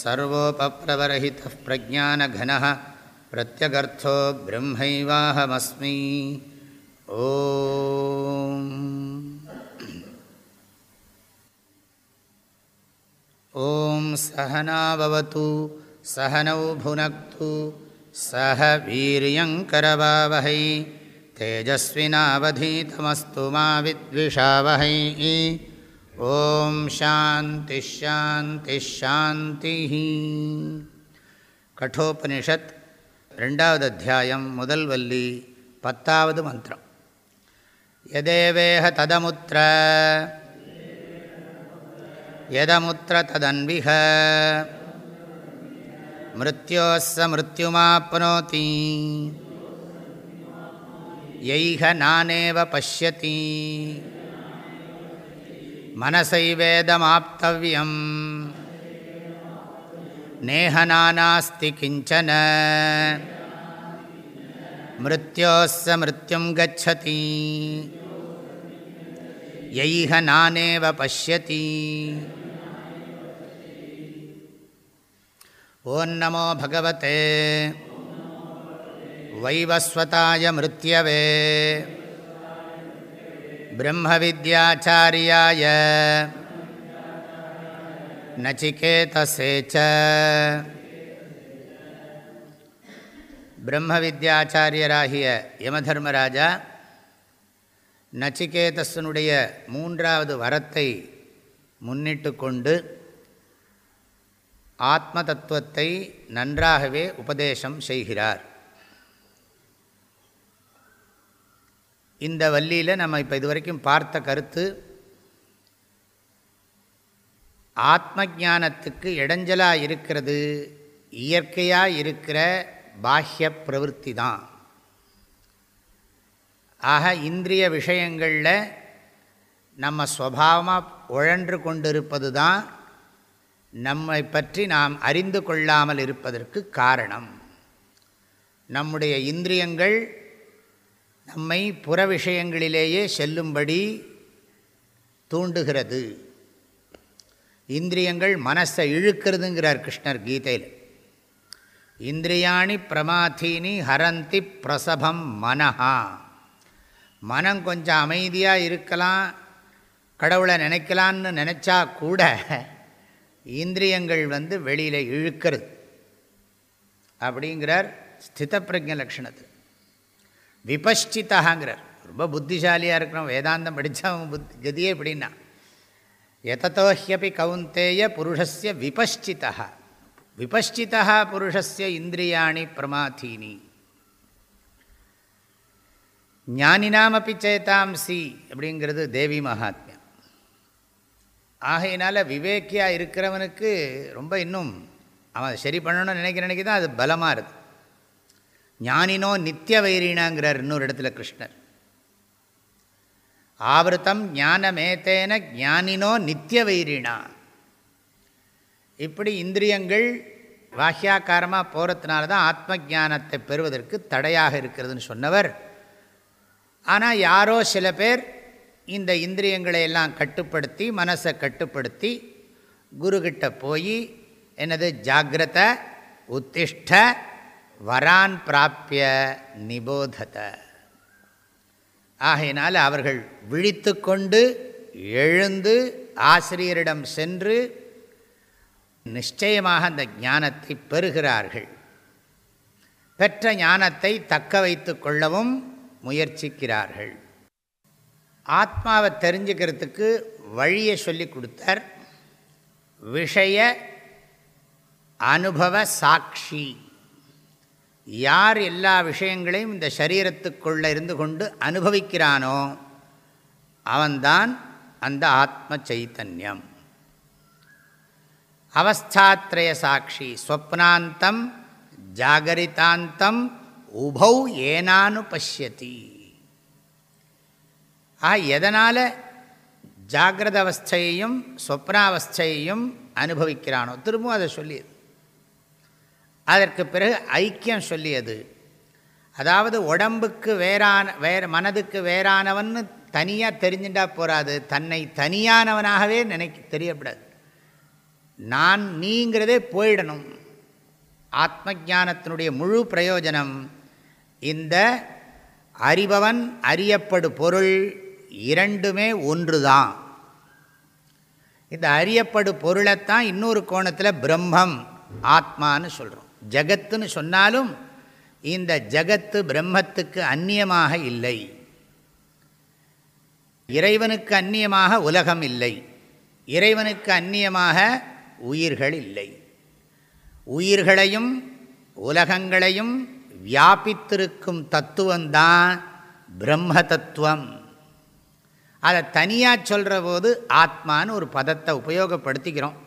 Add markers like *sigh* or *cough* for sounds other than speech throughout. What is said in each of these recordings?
सर्वोपप्रवरहितः प्रज्ञानघनः प्रत्यगर्थो ब्रह्मैवाहमस्मि ॐ ॐ सहनाववतु सहनौ भुनक्तु सह वीर्यङ्करवावहै तेजस्विनावधीतमस्तु मा विद्विषावहै ஓம் சாந்தி ஷாந்தி ஷாந்தி கட்டோபனிஷத் ரெண்டாவது அத்தியாயம் முதல் வல்லி பத்தாவது மந்திரம். எதேவேக ததமுத்திர? எதமுத்திர ததன்விக? மிருத்யோஸ்ஸ மிருத்யுமாப்னோதி? யைக நானேவ பசியத்தீ மனசைவேதமாப்தவியம் நேகநானாஸ்தி கிஞ்சன. மிருத்யோஸ்ஸ மிருத்யும் கச்சதி. யைஹ நானேவ பஷ்யதி. ஓம் நமோ பகவத்தே வைவஸ்வதாய மிருத்யவே. ब्रह्मविद्याचार्याय नचिकेतसे च பிரம்மவித்யாச்சாரியராகிய யமதர்மராஜா நச்சிகேதஸனுடைய மூன்றாவது வரத்தை முன்னிட்டு கொண்டு ஆத்ம தத்துவத்தை நன்றாகவே உபதேசம் செய்கிறார் இந்த வள்ளியில் நம்ம இப்போ இதுவரைக்கும் பார்த்த கருத்து ஆத்ம ஜானத்துக்கு இடைஞ்சலாக இருக்கிறது இயற்கையாக இருக்கிற பாஹ்ய பிரவருத்தி தான். ஆக இந்திரிய விஷயங்களில் நம்ம சுவாவமாக உழன்று கொண்டிருப்பது தான் நம்மை பற்றி நாம் அறிந்து கொள்ளாமல் இருப்பதற்கு காரணம். நம்முடைய இந்திரியங்கள் நம்மை புற விஷயங்களிலேயே செல்லும்படி தூண்டுகிறது. இந்திரியங்கள் மனசை இழுக்கிறதுங்கிறார் கிருஷ்ணர் கீதையில். இந்திரியாணி பிரமாதீனி ஹரந்தி பிரசபம் மனஹா. மனம் கொஞ்சம் அமைதியாக இருக்கலாம் கடவுளை நினைக்கலான்னு நினச்சா கூட இந்திரியங்கள் வந்து வெளியில் இழுக்கிறது. அப்படிங்கிறார் ஸ்தித பிரஜ லக்ஷணத்தில் விபஷ்சிதாங்கிறார் ரொம்ப புத்திசாலியாக இருக்கிறோம் வேதாந்தம் படித்தவன் புத் கதியே எப்படின்னா எதத்தோஹியப்பி கவுந்தேய புருஷஸ்ய விபஷ்சிதா விபஷ்டிதா புருஷஸ்ய இந்திரியாணி பிரமாதீனி. ஞானினாமப்பி சேதாம்சி அப்படிங்கிறது தேவி மகாத்மியம். ஆகையினால் விவேக்கியாக இருக்கிறவனுக்கு ரொம்ப இன்னும் அவன் சரி பண்ணணும்னு நினைக்கிற நினைக்க தான் அது பலமாக இருக்குது ஞானினோ நித்திய வைரீனாங்கிறார் இன்னொரு இடத்துல கிருஷ்ணர். ஆவருத்தம் ஞானமேத்தேன ஞானினோ நித்திய வைரீனா இப்படி இந்திரியங்கள் வாக்கியாக்காரமாக போகிறதுனால தான் ஆத்ம ஜானத்தை பெறுவதற்கு தடையாக இருக்கிறதுன்னு சொன்னவர். ஆனால் யாரோ சில பேர் இந்த இந்திரியங்களை எல்லாம் கட்டுப்படுத்தி மனசை கட்டுப்படுத்தி குருக்கிட்ட போய் என்னது ஜாகிரத உத்திஷ்ட வரான் பிராப்பிய நிபோதத. ஆகையினால் அவர்கள் விழித்து கொண்டு எழுந்து ஆசிரியரிடம் சென்று நிச்சயமாக அந்த ஞானத்தை பெறுகிறார்கள். பெற்ற ஞானத்தை தக்க வைத்து கொள்ளவும் முயற்சிக்கிறார்கள். ஆத்மாவை தெரிஞ்சுக்கிறதுக்கு வழியை சொல்லி கொடுத்தார். விஷய அனுபவ சாட்சி. யார் எல்லா விஷயங்களையும் இந்த சரீரத்துக்குள்ளே இருந்து கொண்டு அனுபவிக்கிறானோ அவன்தான் அந்த ஆத்ம சைத்தன்யம். அவஸ்தாத்ரய சாட்சி ஸ்வப்னாந்தம் ஜாகரிதாந்தம் உபௌ ஏனானு பசியதி ஆ எதனால் ஜாகிரத அவஸ்தையையும் சொப்னாவஸ்தையையும் அனுபவிக்கிறானோ திரும்பவும் அதை சொல்லியது அதற்கு பிறகு ஐக்கியம் சொல்லியது. அதாவது உடம்புக்கு வேறான வேறு மனதுக்கு வேறானவன் தனியாக தெரிஞ்சுட்டா போகாது தன்னை தனியானவனாகவே நினைக்க தெரியப்படாது. நான் நீங்கிறதே போயிடணும். ஆத்ம ஜானத்தினுடைய முழு பிரயோஜனம் இந்த அறிபவன் அறியப்படு பொருள் இரண்டுமே ஒன்று தான் இந்த அறியப்படு பொருளைத்தான் இன்னொரு கோணத்தில் பிரம்மம் ஆத்மான்னு சொல்கிறோம் ஜகத்துன்னு சொன்னாலும் இந்த ஜகத்து பிரம்மத்துக்கு அந்நியமாக இல்லை. இறைவனுக்கு அந்நியமாக உலகம் இல்லை. இறைவனுக்கு அந்நியமாக உயிர்கள் இல்லை. உயிர்களையும் உலகங்களையும் வியாபித்திருக்கும் தத்துவந்தான் பிரம்ம தத்துவம் அதை தனியாக சொல்கிற போது ஆத்மான்னு ஒரு பதத்தை உபயோகப்படுத்திக்கிறோம்.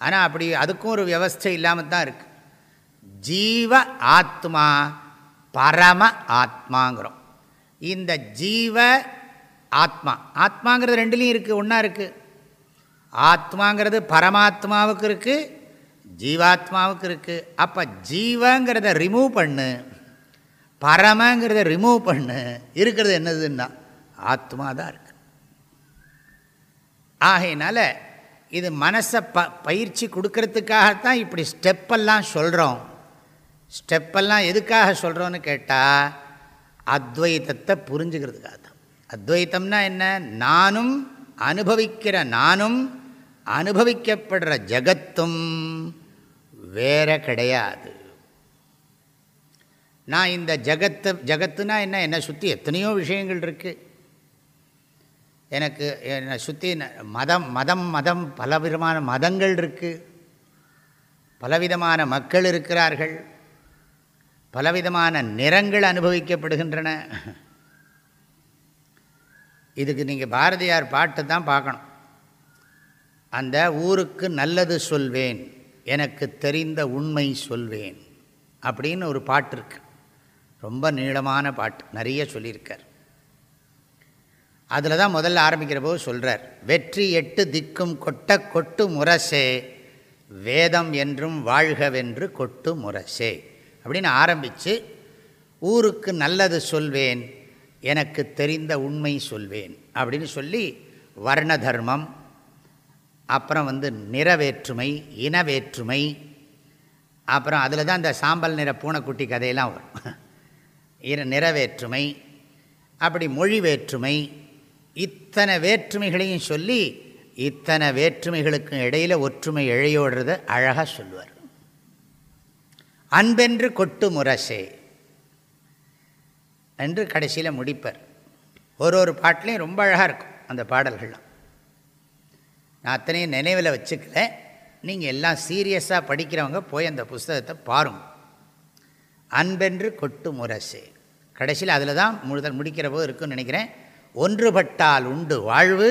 ஆனால் அப்படி அதுக்கும் ஒரு வியவஸ்தை இல்லாமல் தான் இருக்குது ஜீவ ஆத்மா பரம ஆத்மாங்கிறோம். இந்த ஜீவ ஆத்மா ஆத்மாங்கிறது ரெண்டுலேயும் இருக்குது ஒன்றா இருக்குது ஆத்மாங்கிறது பரமாத்மாவுக்கு இருக்குது ஜீவாத்மாவுக்கு இருக்குது அப்போ ஜீவங்கிறத ரிமூவ் பண்ணு பரமங்கிறத ரிமூவ் பண்ணு இருக்கிறது என்னதுன்னா ஆத்மா தான் இருக்கு. ஆகையினால இது மனசை ப பயிற்சி கொடுக்கறதுக்காகத்தான் இப்படி ஸ்டெப்பெல்லாம் சொல்கிறோம் ஸ்டெப்பெல்லாம் எதுக்காக சொல்கிறோன்னு கேட்டால் அத்வைத்தத்தை புரிஞ்சுக்கிறதுக்காக தான் அத்வைத்தம்னா என்ன? நானும் அனுபவிக்கிற நானும் அனுபவிக்கப்படுற ஜகத்தும் வேற கிடையாது. நான் இந்த ஜகத்து ஜகத்துனா என்ன? என்னை சுற்றி எத்தனையோ விஷயங்கள் இருக்குது எனக்கு என்னை சுற்றி மதம் மதம் மதம் பலவிதமான மதங்கள் இருக்குது பலவிதமான மக்கள் இருக்கிறார்கள். பலவிதமான நிறங்கள் அனுபவிக்கப்படுகின்றன. இதுக்கு நீங்கள் பாரதியார் பாட்டு தான் பார்க்கணும். அந்த ஊருக்கு நல்லது சொல்வேன் எனக்கு தெரிந்த உண்மை சொல்வேன் அப்படின்னு ஒரு பாட்டு இருக்கு. ரொம்ப நீளமான பாட்டு நிறைய சொல்லியிருக்கார். அதில் தான் முதல்ல ஆரம்பிக்கிற போது சொல்கிறார் வெற்றி எட்டு திக்கும் கொட்ட கொட்டு முரசே வேதம் என்றும் வாழ்கவென்று கொட்டு முரசே. அப்படின்னு ஆரம்பித்து ஊருக்கு நல்லது சொல்வேன் எனக்கு தெரிந்த உண்மை சொல்வேன் அப்படின்னு சொல்லி வர்ண தர்மம் அப்புறம் வந்து நிறவேற்றுமை இனவேற்றுமை அப்புறம் அதில் தான் இந்த சாம்பல் நிற பூனைக்குட்டி கதையெல்லாம் வரும். இர நிறவேற்றுமை அப்படி மொழி வேற்றுமை இத்தனை வேற்றுமைகளையும் சொல்லி இத்தனை வேற்றுமைகளுக்கும் இடையில் ஒற்றுமை இழையோடுறத அழகாக சொல்லுவார். அன்பென்று கொட்டு முரசே என்று கடைசியில் முடிப்பர். ஒரு ஒரு பாட்டிலையும் ரொம்ப அழகாக இருக்கும் அந்த பாடல்கள்லாம். நான் அத்தனையும் நினைவில் வச்சுக்கல. நீங்கள் எல்லாம் சீரியஸாக படிக்கிறவங்க போய் அந்த புஸ்தகத்தை பாருங்கள் அன்பென்று கொட்டு முரசே கடைசியில் அதில் தான் முழுதல் முடிக்கிற போது இருக்குன்னு நினைக்கிறேன். ஒன்றுபட்டால் உண்டு வாழ்வு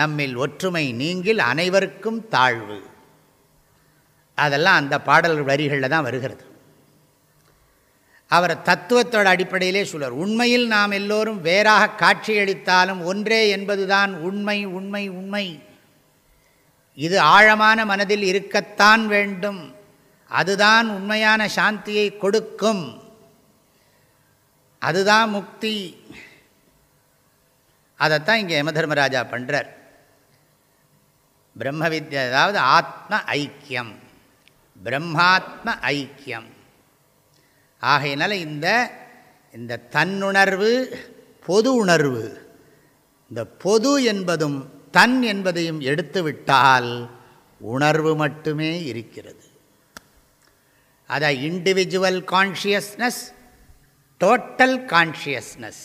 நம்மில் ஒற்றுமை நீங்கில் அனைவருக்கும் தாழ்வு. அதெல்லாம் அந்த பாடல் வரிகளில் தான் வருகிறது. அவர் தத்துவத்தோட அடிப்படையிலே சொல்வார் உண்மையில் நாம் எல்லோரும் வேறாக காட்சியளித்தாலும் ஒன்றே என்பதுதான் உண்மை உண்மை உண்மை. இது ஆழமான மனதில் இருக்கத்தான் வேண்டும். அதுதான் உண்மையான சாந்தியை கொடுக்கும். அதுதான் முக்தி. அதைத்தான் இங்கே யமதர்மராஜா பண்ணுறார் பிரம்ம வித்யா அதாவது ஆத்ம ஐக்கியம். பிரம்மாத்ம ஐக்கியம். ஆகையினால இந்த இந்த தன்னுணர்வு பொது உணர்வு இந்த பொது என்பதும் தன் என்பதையும் எடுத்துவிட்டால் உணர்வு மட்டுமே இருக்கிறது. அதை individual consciousness total consciousness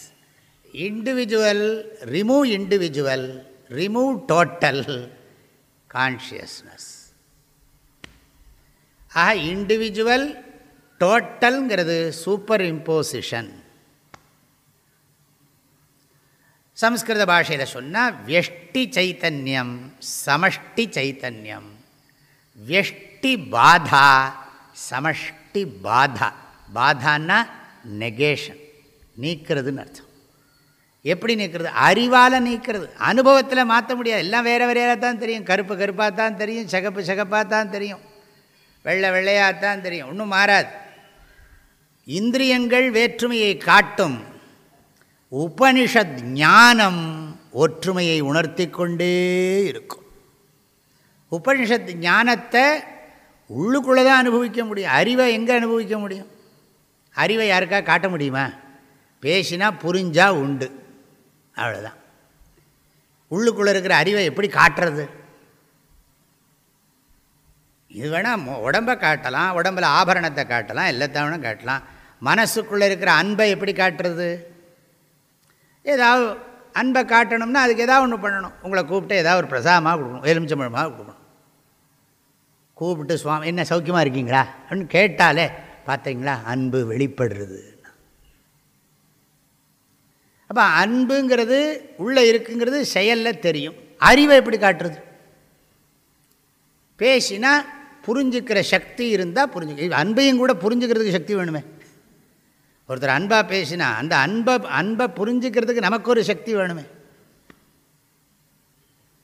individual remove individual remove total consciousness ஆக இண்டிவிஜுவல் டோட்டல்ங்கிறது சூப்பர் இம்போசிஷன் சம்ஸ்கிருத பாஷையில் சொன்னால் வியஷ்டி சைத்தன்யம் சமஷ்டி சைத்தன்யம் வியஷ்டி பாதா சமஷ்டி பாதா பாதான்னா நெகேஷன் நீக்கிறதுன்னு அர்த்தம் எப்படி நீக்கிறது அறிவால் நீக்கிறது அனுபவத்தில் மாற்ற முடியாது எல்லாம் வேறு வேறையாக தான் தெரியும் கருப்பு கருப்பாக தான் தெரியும் சகப்பு சகப்பாக தான் தெரியும் வெள்ளை வெள்ளையாக தான் தெரியும் ஒன்றும் மாறாது இந்திரியங்கள் வேற்றுமையை காட்டும் உபனிஷத் ஞானம் ஒற்றுமையை உணர்த்தி கொண்டே இருக்கும். உபனிஷத் ஞானத்தை உள்ளுக்குள்ளே தான் அனுபவிக்க முடியும். அறிவை எங்கே அனுபவிக்க முடியும்? அறிவை யாருக்கா காட்ட முடியுமா? பேசினா புரிஞ்சால் உண்டு. அவ்வளோதான் உள்ளுக்குள்ளே இருக்கிற அறிவை எப்படி காட்டுறது? இது வேணால் உடம்பை காட்டலாம் உடம்பில் ஆபரணத்தை காட்டலாம் எல்லாத்தையும் காட்டலாம். மனசுக்குள்ளே இருக்கிற அன்பை எப்படி காட்டுறது? ஏதாவது அன்பை காட்டணும்னா அதுக்கு ஏதாவது ஒன்று பண்ணணும். உங்களை கூப்பிட்டு ஏதாவது ஒரு பிரசாதமாக கொடுக்கணும். எலுமிச்சம்பழமாக கொடுக்கணும். கூப்பிட்டு சுவாமி என்ன சௌக்கியமாக இருக்கீங்களா? அப்படின்னு கேட்டாலே பார்த்தீங்களா அன்பு வெளிப்படுறது. அப்போ அன்புங்கிறது உள்ளே இருக்குங்கிறது செயலில் தெரியும். அறிவை எப்படி காட்டுறது? பேசினா புரிஞ்சுக்கிற சக்தி இருந்தால் புரிஞ்சுக்க அன்பையும் கூட புரிஞ்சுக்கிறதுக்கு சக்தி வேணுமே. ஒருத்தர் அன்பாக பேசினா அந்த அன்பை அன்பை புரிஞ்சுக்கிறதுக்கு நமக்கு ஒரு சக்தி வேணுமே.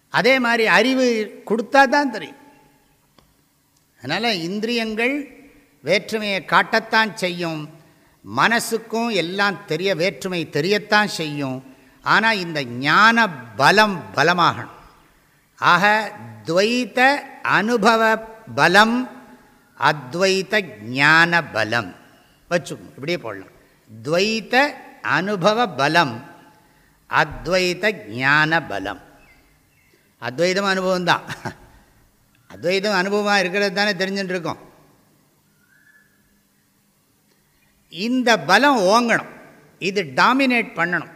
அதே மாதிரி அறிவு கொடுத்தா தான் தெரியும். அதனால் இந்திரியங்கள் வேற்றுமையை காட்டத்தான் செய்யும். மனசுக்கும் எல்லாம் தெரிய வேற்றுமை தெரியத்தான் செய்யும். ஆனால் இந்த ஞான பலம் பலமாகணும். ஆக துவைத்த அனுபவ பலம் அத்வைத்த ஞான பலம். வச்சுக்கணும். இப்படியே போடலாம். துவைத்த அனுபவ பலம் அத்வைத ஞான பலம் அத்வைதம் அனுபவம் தான் அத்வைதம் அனுபவமாக இருக்கிறது தானே தெரிஞ்சுட்டு இருக்கோம் இந்த பலம் ஓங்கணும். இது டாமினேட் பண்ணணும்.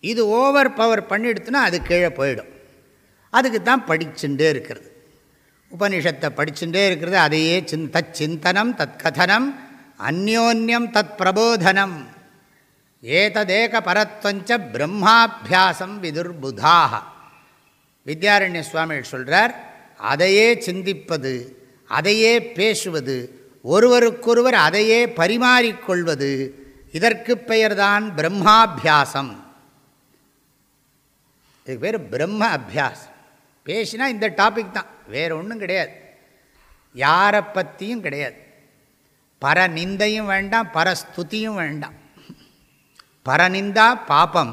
இது ஓவர் பவர் பண்ணிடுத்துனா அது கீழே போயிடும். அதுக்கு தான் படிச்சுட்டே இருக்கிறது. உபனிஷத்தை படிச்சுட்டே இருக்கிறது. அதையே சின் சிந்தனம் தற்கதனம் அந்யோன்யம் தத் பிரபோதனம் ஏததேக பரத்வஞ்ச பிரம்மாபியாசம் விதுர்புதாக வித்யாரண்ய சுவாமிகள் சொல்கிறார் அதையே சிந்திப்பது அதையே பேசுவது ஒருவருக்கொருவர் அதையே பரிமாறிக்கொள்வது இதற்கு பெயர்தான் பிரம்மாபியாசம். இதுக்கு பேர் பிரம்ம அபியாசம் பேசினா இந்த டாபிக் தான் வேறு ஒன்றும் கிடையாது. யாரை பற்றியும் கிடையாது. பரநிந்தையும் வேண்டாம் பரஸ்துதியும் வேண்டாம். பரநிந்தா பாப்பம்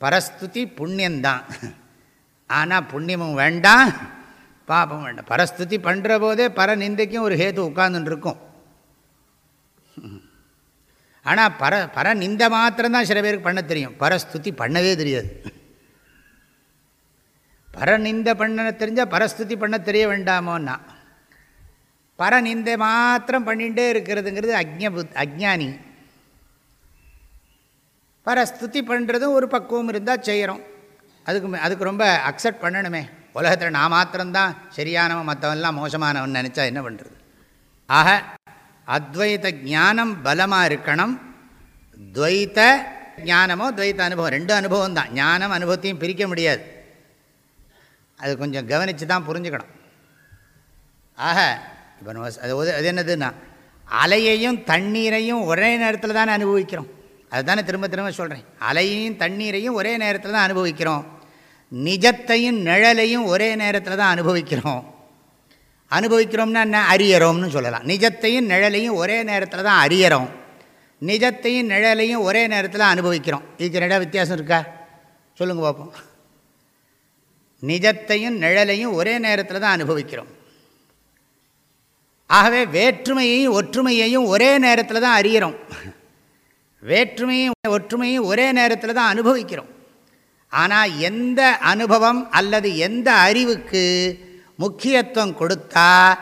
பரஸ்துதி புண்ணியந்தான். ஆனால் புண்ணியமும் வேண்டாம் பாப்பம் வேண்டாம். பரஸ்துதி பண்ணுற போதே பரநிந்தைக்கும் ஒரு ஹேத்து உட்கார்ந்துட்டுருக்கும் ஆனால் பர பரநிந்த மாத்திரம்தான் சில பேருக்கு பண்ண தெரியும். பரஸ்துதி பண்ணவே தெரியாது. பரநிந்த பண்ண தெரிஞ்சால் பரஸ்துதி பண்ண தெரிய வேண்டாமோன்னா பரநிந்தை மாத்திரம் பண்ணிகிட்டே இருக்கிறதுங்கிறது அக்ஞ புத் பரஸ்துதி பண்ணுறதும் ஒரு பக்குவம் இருந்தால் செய்கிறோம் அதுக்கு அதுக்கு ரொம்ப அக்செப்ட் பண்ணணுமே. உலகத்தில் நான் மாத்திரம்தான் சரியானவன் மற்றவன்லாம் மோசமானவன் நினச்சா என்ன பண்ணுறது ஆக அத்வைத ஞானம் பலமாக இருக்கணும். துவைத்த ஞானமோ துவைத்த அனுபவம் ரெண்டு அனுபவம் தான் ஞானம் அனுபவத்தையும் பிரிக்க முடியாது. அது கொஞ்சம் கவனித்து தான் புரிஞ்சுக்கணும். ஆக இப்போ நம்ம அது அது என்னதுன்னா அலையையும் தண்ணீரையும் ஒரே நேரத்தில் தானே அனுபவிக்கிறோம். அதுதானே திரும்ப திரும்ப சொல்கிறேன் அலையையும் தண்ணீரையும் ஒரே நேரத்தில் தான் அனுபவிக்கிறோம். நிஜத்தையும் நிழலையும் ஒரே நேரத்தில் தான் அனுபவிக்கிறோம். அனுபவிக்கிறோம்னா என்ன? அறியறோம்னு சொல்லலாம். நிஜத்தையும் நிழலையும் ஒரே நேரத்தில் தான் அறியறோம். நிஜத்தையும் நிழலையும் ஒரே நேரத்தில் அனுபவிக்கிறோம். இதுக்கு ரெண்டா வித்தியாசம் இருக்கா? சொல்லுங்கள் பார்ப்போம் நிஜத்தையும் நிழலையும் ஒரே நேரத்தில் தான் அனுபவிக்கிறோம். ஆகவே வேற்றுமையையும் ஒற்றுமையையும் ஒரே நேரத்தில் தான் அறிகிறோம். வேற்றுமையும் ஒற்றுமையும் ஒரே நேரத்தில் தான் அனுபவிக்கிறோம். ஆனால் எந்த அனுபவம் அல்லது எந்த அறிவுக்கு முக்கியத்துவம் கொடுத்தா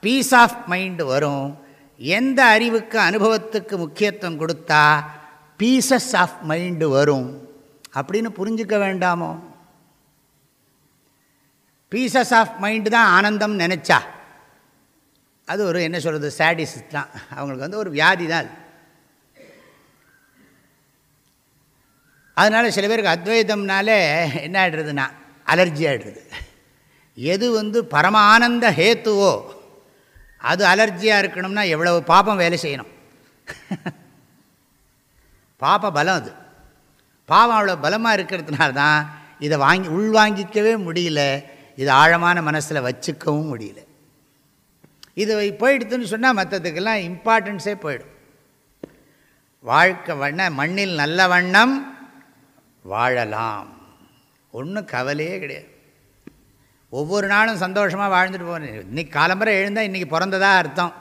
பீஸ் ஆஃப் மைண்டு வரும். எந்த அறிவுக்கு அனுபவத்துக்கு முக்கியத்துவம் கொடுத்தா பீசஸ் ஆஃப் மைண்டு வரும். அப்படின்னு புரிஞ்சுக்க வேண்டாமோ? பீசஸ் ஆஃப் மைண்டு தான் ஆனந்தம் நினச்சா? அது ஒரு என்ன சொல்கிறது சாடிஸ் தான். அவங்களுக்கு வந்து ஒரு வியாதி தான் அது. அதனால் சில பேருக்கு அத்வைதம்னாலே என்ன ஆகிடுறதுன்னா அலர்ஜி ஆகிடுறது எது வந்து பரம ஆனந்த ஹேத்துவோ அது அலர்ஜியாக இருக்கணும்னா எவ்வளவு பாப்பம் வேலை செய்யணும். பாப்ப பலம் அது. பாவம் அவ்வளோ பலமாக இருக்கிறதுனால தான் இதை வாங்கி உள்வாங்கிக்கவே முடியல. இதை ஆழமான மனசில் வச்சுக்கவும் முடியல. இது போயிடுத்துன்னு சொன்னால் மற்றதுக்கெல்லாம் இம்பார்ட்டன்ஸே போயிடும். வாழ்க்கை வண்ண மண்ணில் நல்ல வண்ணம் வாழலாம். ஒன்றும் கவலையே கிடையாது. ஒவ்வொரு நாளும் சந்தோஷமாக வாழ்ந்துட்டு போகணும் இன்றைக்கி காலம்பரை எழுந்தால் இன்றைக்கி பிறந்ததா அர்த்தம்.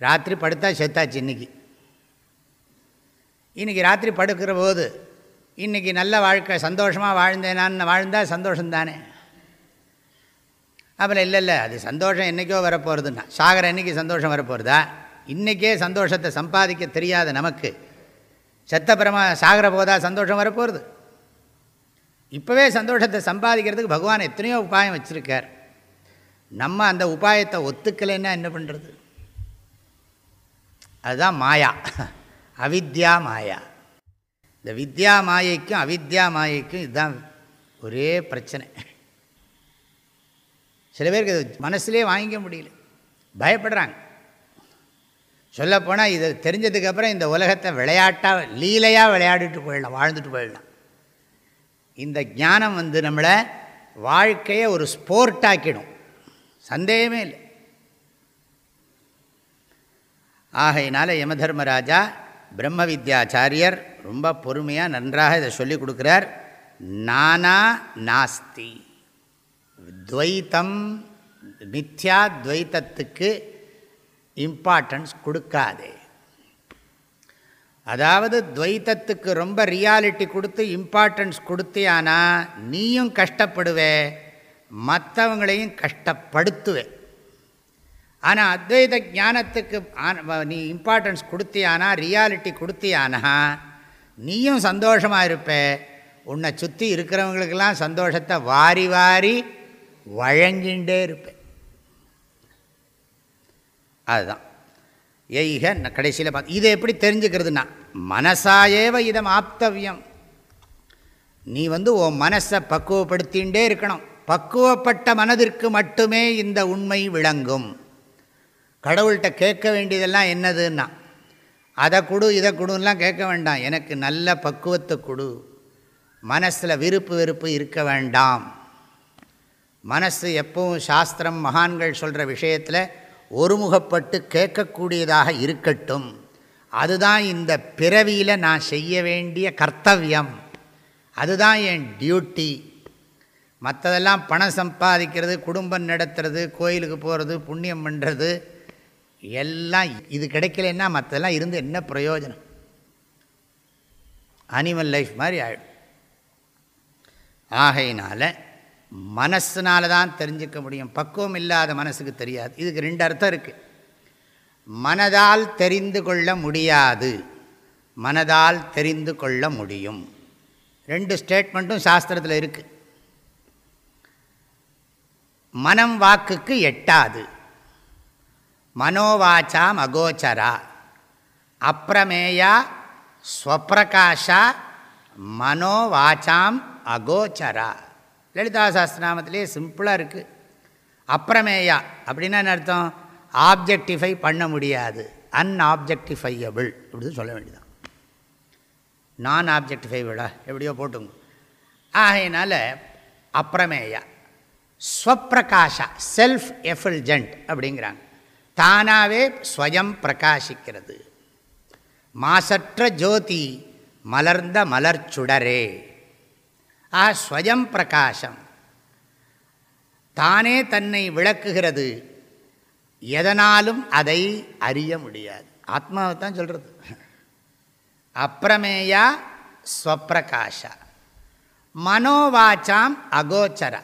ராத்திரி படுத்தா செத்தாச்சு இன்றைக்கி இன்றைக்கி ராத்திரி படுக்கிற போது இன்றைக்கி நல்ல வாழ்க்கை சந்தோஷமாக வாழ்ந்தேனான்னு வாழ்ந்தால் சந்தோஷந்தானே அப்புறம் இல்லை இல்லை அது சந்தோஷம் என்றைக்கோ வரப்போகிறதுன்னா சாகர என்றைக்கு சந்தோஷம் வரப்போகிறதா இன்றைக்கே சந்தோஷத்தை சம்பாதிக்க தெரியாத நமக்கு செத்தப்புறமா சாகர போதா சந்தோஷம் வரப்போகிறது இப்போவே சந்தோஷத்தை சம்பாதிக்கிறதுக்கு பகவான் எத்தனையோ உபாயம் வச்சுருக்கார். நம்ம அந்த உபாயத்தை ஒத்துக்கலைன்னா என்ன பண்ணுறது அதுதான் மாயா. அவித்யா மாயா. இந்த வித்யா மாயைக்கும் அவித்யா மாயைக்கும் இதுதான் ஒரே பிரச்சனை. சில பேருக்கு இது மனசுலேயே வாங்கிக்க முடியல. பயப்படுறாங்க. சொல்லப்போனால் இது தெரிஞ்சதுக்கப்புறம் இந்த உலகத்தை விளையாட்டாக லீலையாக விளையாடிட்டு போயிடலாம் வாழ்ந்துட்டு போயிடலாம். இந்த ஞானம் வந்து நம்மளை வாழ்க்கையை ஒரு ஸ்போர்ட் ஆக்கிடும். சந்தேகமே இல்லை. ஆகையினால யமதர்மராஜா பிரம்ம வித்யாச்சாரியர் ரொம்ப பொறுமையாக நன்றாக இதை சொல்லிக் கொடுக்குறார். நானா நாஸ்தி. துவைத்தம் மித்யா துவைத்தத்துக்கு இம்பார்ட்டன்ஸ் கொடுக்காதே. அதாவது துவைத்தத்துக்கு ரொம்ப ரியாலிட்டி கொடுத்து இம்பார்ட்டன்ஸ் கொடுத்தியானா நீயும் கஷ்டப்படுவே மற்றவங்களையும் கஷ்டப்படுத்துவே. ஆனால் அத்வைத ஞானத்துக்கு நீ இம்பார்ட்டன்ஸ் கொடுத்தியானா ரியாலிட்டி கொடுத்தியானா நீயும் சந்தோஷமாக இருப்ப. உன்னை சுற்றி இருக்கிறவங்களுக்கெல்லாம் சந்தோஷத்தை வாரி வாரி வழங்கின்றே இருப்பேன். அதுதான். எய்க கடைசியில் பார்த்து இதை எப்படி தெரிஞ்சுக்கிறதுனா மனசாயேவ இதம் ஆப்தவியம். நீ வந்து உன் மனசை பக்குவப்படுத்திகிட்டே இருக்கணும். பக்குவப்பட்ட மனதிற்கு மட்டுமே இந்த உண்மை விளங்கும். கடவுள்கிட்ட கேட்க வேண்டியதெல்லாம் என்னதுன்னா அதை கொடு இதை கொடுன்னெலாம் கேட்க வேண்டாம். எனக்கு நல்ல பக்குவத்தை கொடு. மனசில் விருப்பு வெறுப்பு இருக்க வேண்டாம். மனசு எப்பவும் சாஸ்திரம் மகான்கள் சொல்கிற விஷயத்தில் ஒருமுகப்பட்டு கேட்கக்கூடியதாக இருக்கட்டும். அதுதான் இந்த பிறவியில் நான் செய்ய வேண்டிய கர்த்தவியம். அதுதான் என் டியூட்டி. மற்றதெல்லாம் பணம் சம்பாதிக்கிறது குடும்பம் நடத்துறது கோயிலுக்கு போகிறது புண்ணியம் பண்ணுறது எல்லாம் இது கிடைக்கலன்னா மற்றதெல்லாம் இருந்து என்ன பிரயோஜனம்? அனிமல் லைஃப் மாதிரி ஆகிடும் ஆகையினால் மனசினால தான் தெரிஞ்சுக்க முடியும். பக்குவம் இல்லாத மனசுக்கு தெரியாது. இதுக்கு ரெண்டு அர்த்தம் இருக்குது மனதால் தெரிந்து கொள்ள முடியாது. மனதால் தெரிந்து கொள்ள முடியும். ரெண்டு ஸ்டேட்மெண்ட்டும் சாஸ்திரத்தில் இருக்குது மனம் வாக்குக்கு எட்டாது. மனோவாச்சாம் அகோச்சரா அப்பிரமேயா ஸ்வப்பிரகாஷா மனோவாச்சாம் அகோச்சரா. லலிதா சாஸ்திரநாமத்திலே சிம்பிளாக இருக்குது அப்புறமேயா அப்படின்னா என்ன அர்த்தம்? ஆப்ஜெக்டிஃபை பண்ண முடியாது. அன்ஆப்ஜெக்டிஃபையபிள் அப்படின்னு சொல்ல வேண்டியதான் நான் ஆப்ஜெக்டிஃபைபிளா எப்படியோ போட்டுங்க ஆகையினால அப்புறமேயா ஸ்வப்பிரகாஷா செல்ஃப் எஃபில்ஜென்ட் அப்படிங்கிறாங்க. தானாகவே ஸ்வயம் பிரகாசிக்கிறது. மாசற்ற ஜோதி மலர்ந்த மலர்ச்சுடரே. ஆ ஸ்வயம் பிரகாசம். தானே தன்னை விளக்குகிறது. எதனாலும் அதை அறிய முடியாது. ஆத்மாவை தான் சொல்கிறது அப்பிரமேயா ஸ்வப்பிரகாஷா. மனோவாச்சாம் அகோச்சர.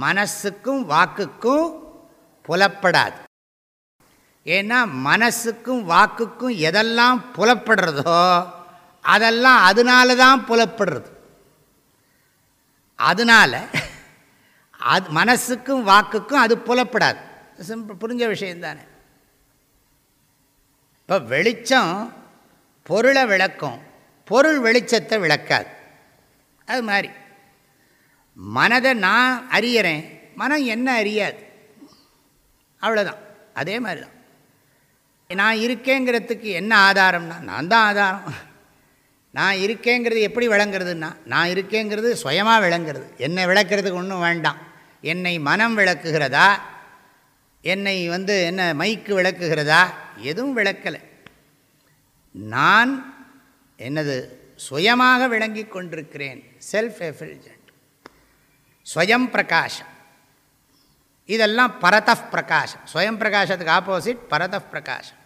மனசுக்கும் வாக்குக்கும் புலப்படாது. ஏன்னா மனசுக்கும் வாக்குக்கும் எதெல்லாம் புலப்படுறதோ அதெல்லாம் அதனால தான் புலப்படுறது. அதனால் அது மனசுக்கும் வாக்குக்கும் அது புலப்படாது. சிம்பிள் புரிஞ்ச விஷயந்தானே இப்போ வெளிச்சம் பொருளை விளக்கும். பொருள் வெளிச்சத்தை விளக்காது. அது மாதிரி. மனதை நான் அறியறேன். மனம் என்ன அறியாது. அவ்வளோதான் அதே மாதிரி தான் நான் இருக்கேங்கிறதுக்கு என்ன ஆதாரம்னா நான் தான் ஆதாரம். நான் இருக்கேங்கிறது எப்படி விளங்குறதுன்னா நான் இருக்கேங்கிறது சுயமாக விளங்குறது. என்னை விளக்குறதுக்கு ஒன்றும் வேண்டாம். என்னை மனம் விளக்குகிறதா? என்னை வந்து என்ன மைக்கு விளக்குகிறதா? எதுவும் விளக்கலை. நான் என்னது சுயமாக விளங்கி கொண்டிருக்கிறேன். செல்ஃப் எஃபில்ஜென்ட் ஸ்வயம் பிரகாஷம் இதெல்லாம் பரதப் பிரகாஷம் ஸ்வயம் பிரகாஷத்துக்கு ஆப்போசிட் பரதஃப் பிரகாஷம்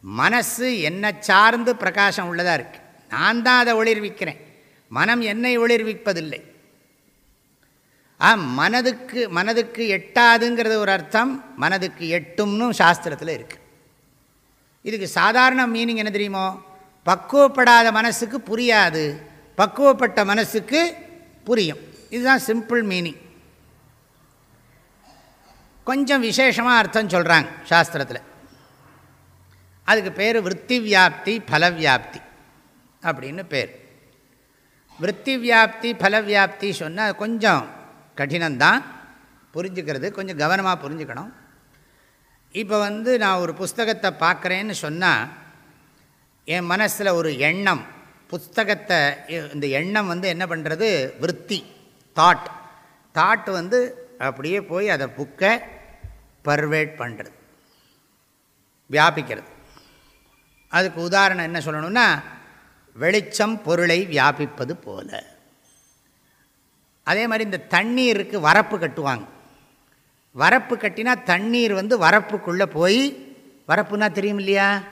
மனசு என்னை சார்ந்து பிரகாசம் உள்ளதாக இருக்குது நான் தான் அதை ஒளிர்விக்கிறேன். மனம் என்னை ஒளிர்விப்பதில்லை. ஆ மனதுக்கு மனதுக்கு எட்டாதுங்கிறது ஒரு அர்த்தம் மனதுக்கு எட்டும்னு சாஸ்திரத்தில் இருக்குது இதுக்கு சாதாரண மீனிங் என்ன தெரியுமோ? பக்குவப்படாத மனசுக்கு புரியாது. பக்குவப்பட்ட மனசுக்கு புரியும். இதுதான் சிம்பிள் மீனிங் கொஞ்சம் விசேஷமாக அர்த்தம் சொல்கிறாங்க சாஸ்திரத்தில். அதுக்கு பேர் விற்பி வியாப்தி பலவியாப்தி. அப்படின்னு பேர். விற்பி வியாப்தி பலவியாப்தி சொன்னால் கொஞ்சம் கடினம்தான். புரிஞ்சுக்கிறது கொஞ்சம் கவனமாக புரிஞ்சுக்கணும். இப்போ வந்து நான் ஒரு புஸ்தகத்தை பார்க்குறேன்னு சொன்னால் என் மனசில் ஒரு எண்ணம். புஸ்தகத்தை இந்த எண்ணம் வந்து என்ன பண்ணுறது விற்பி தாட் தாட் வந்து அப்படியே போய் அதை புக்கை பர்வேட் பண்ணுறது வியாபிக்கிறது. அதுக்கு உதாரணம் என்ன சொல்லணும்னா வெளிச்சம் பொருளை வியாபிப்பது போல. அதே மாதிரி இந்த தண்ணீருக்கு வரப்பு கட்டுவாங்க. வரப்பு கட்டினா தண்ணீர் வந்து வரப்புக்குள்ளே போய் வரப்புனா தெரியும் இல்லையா?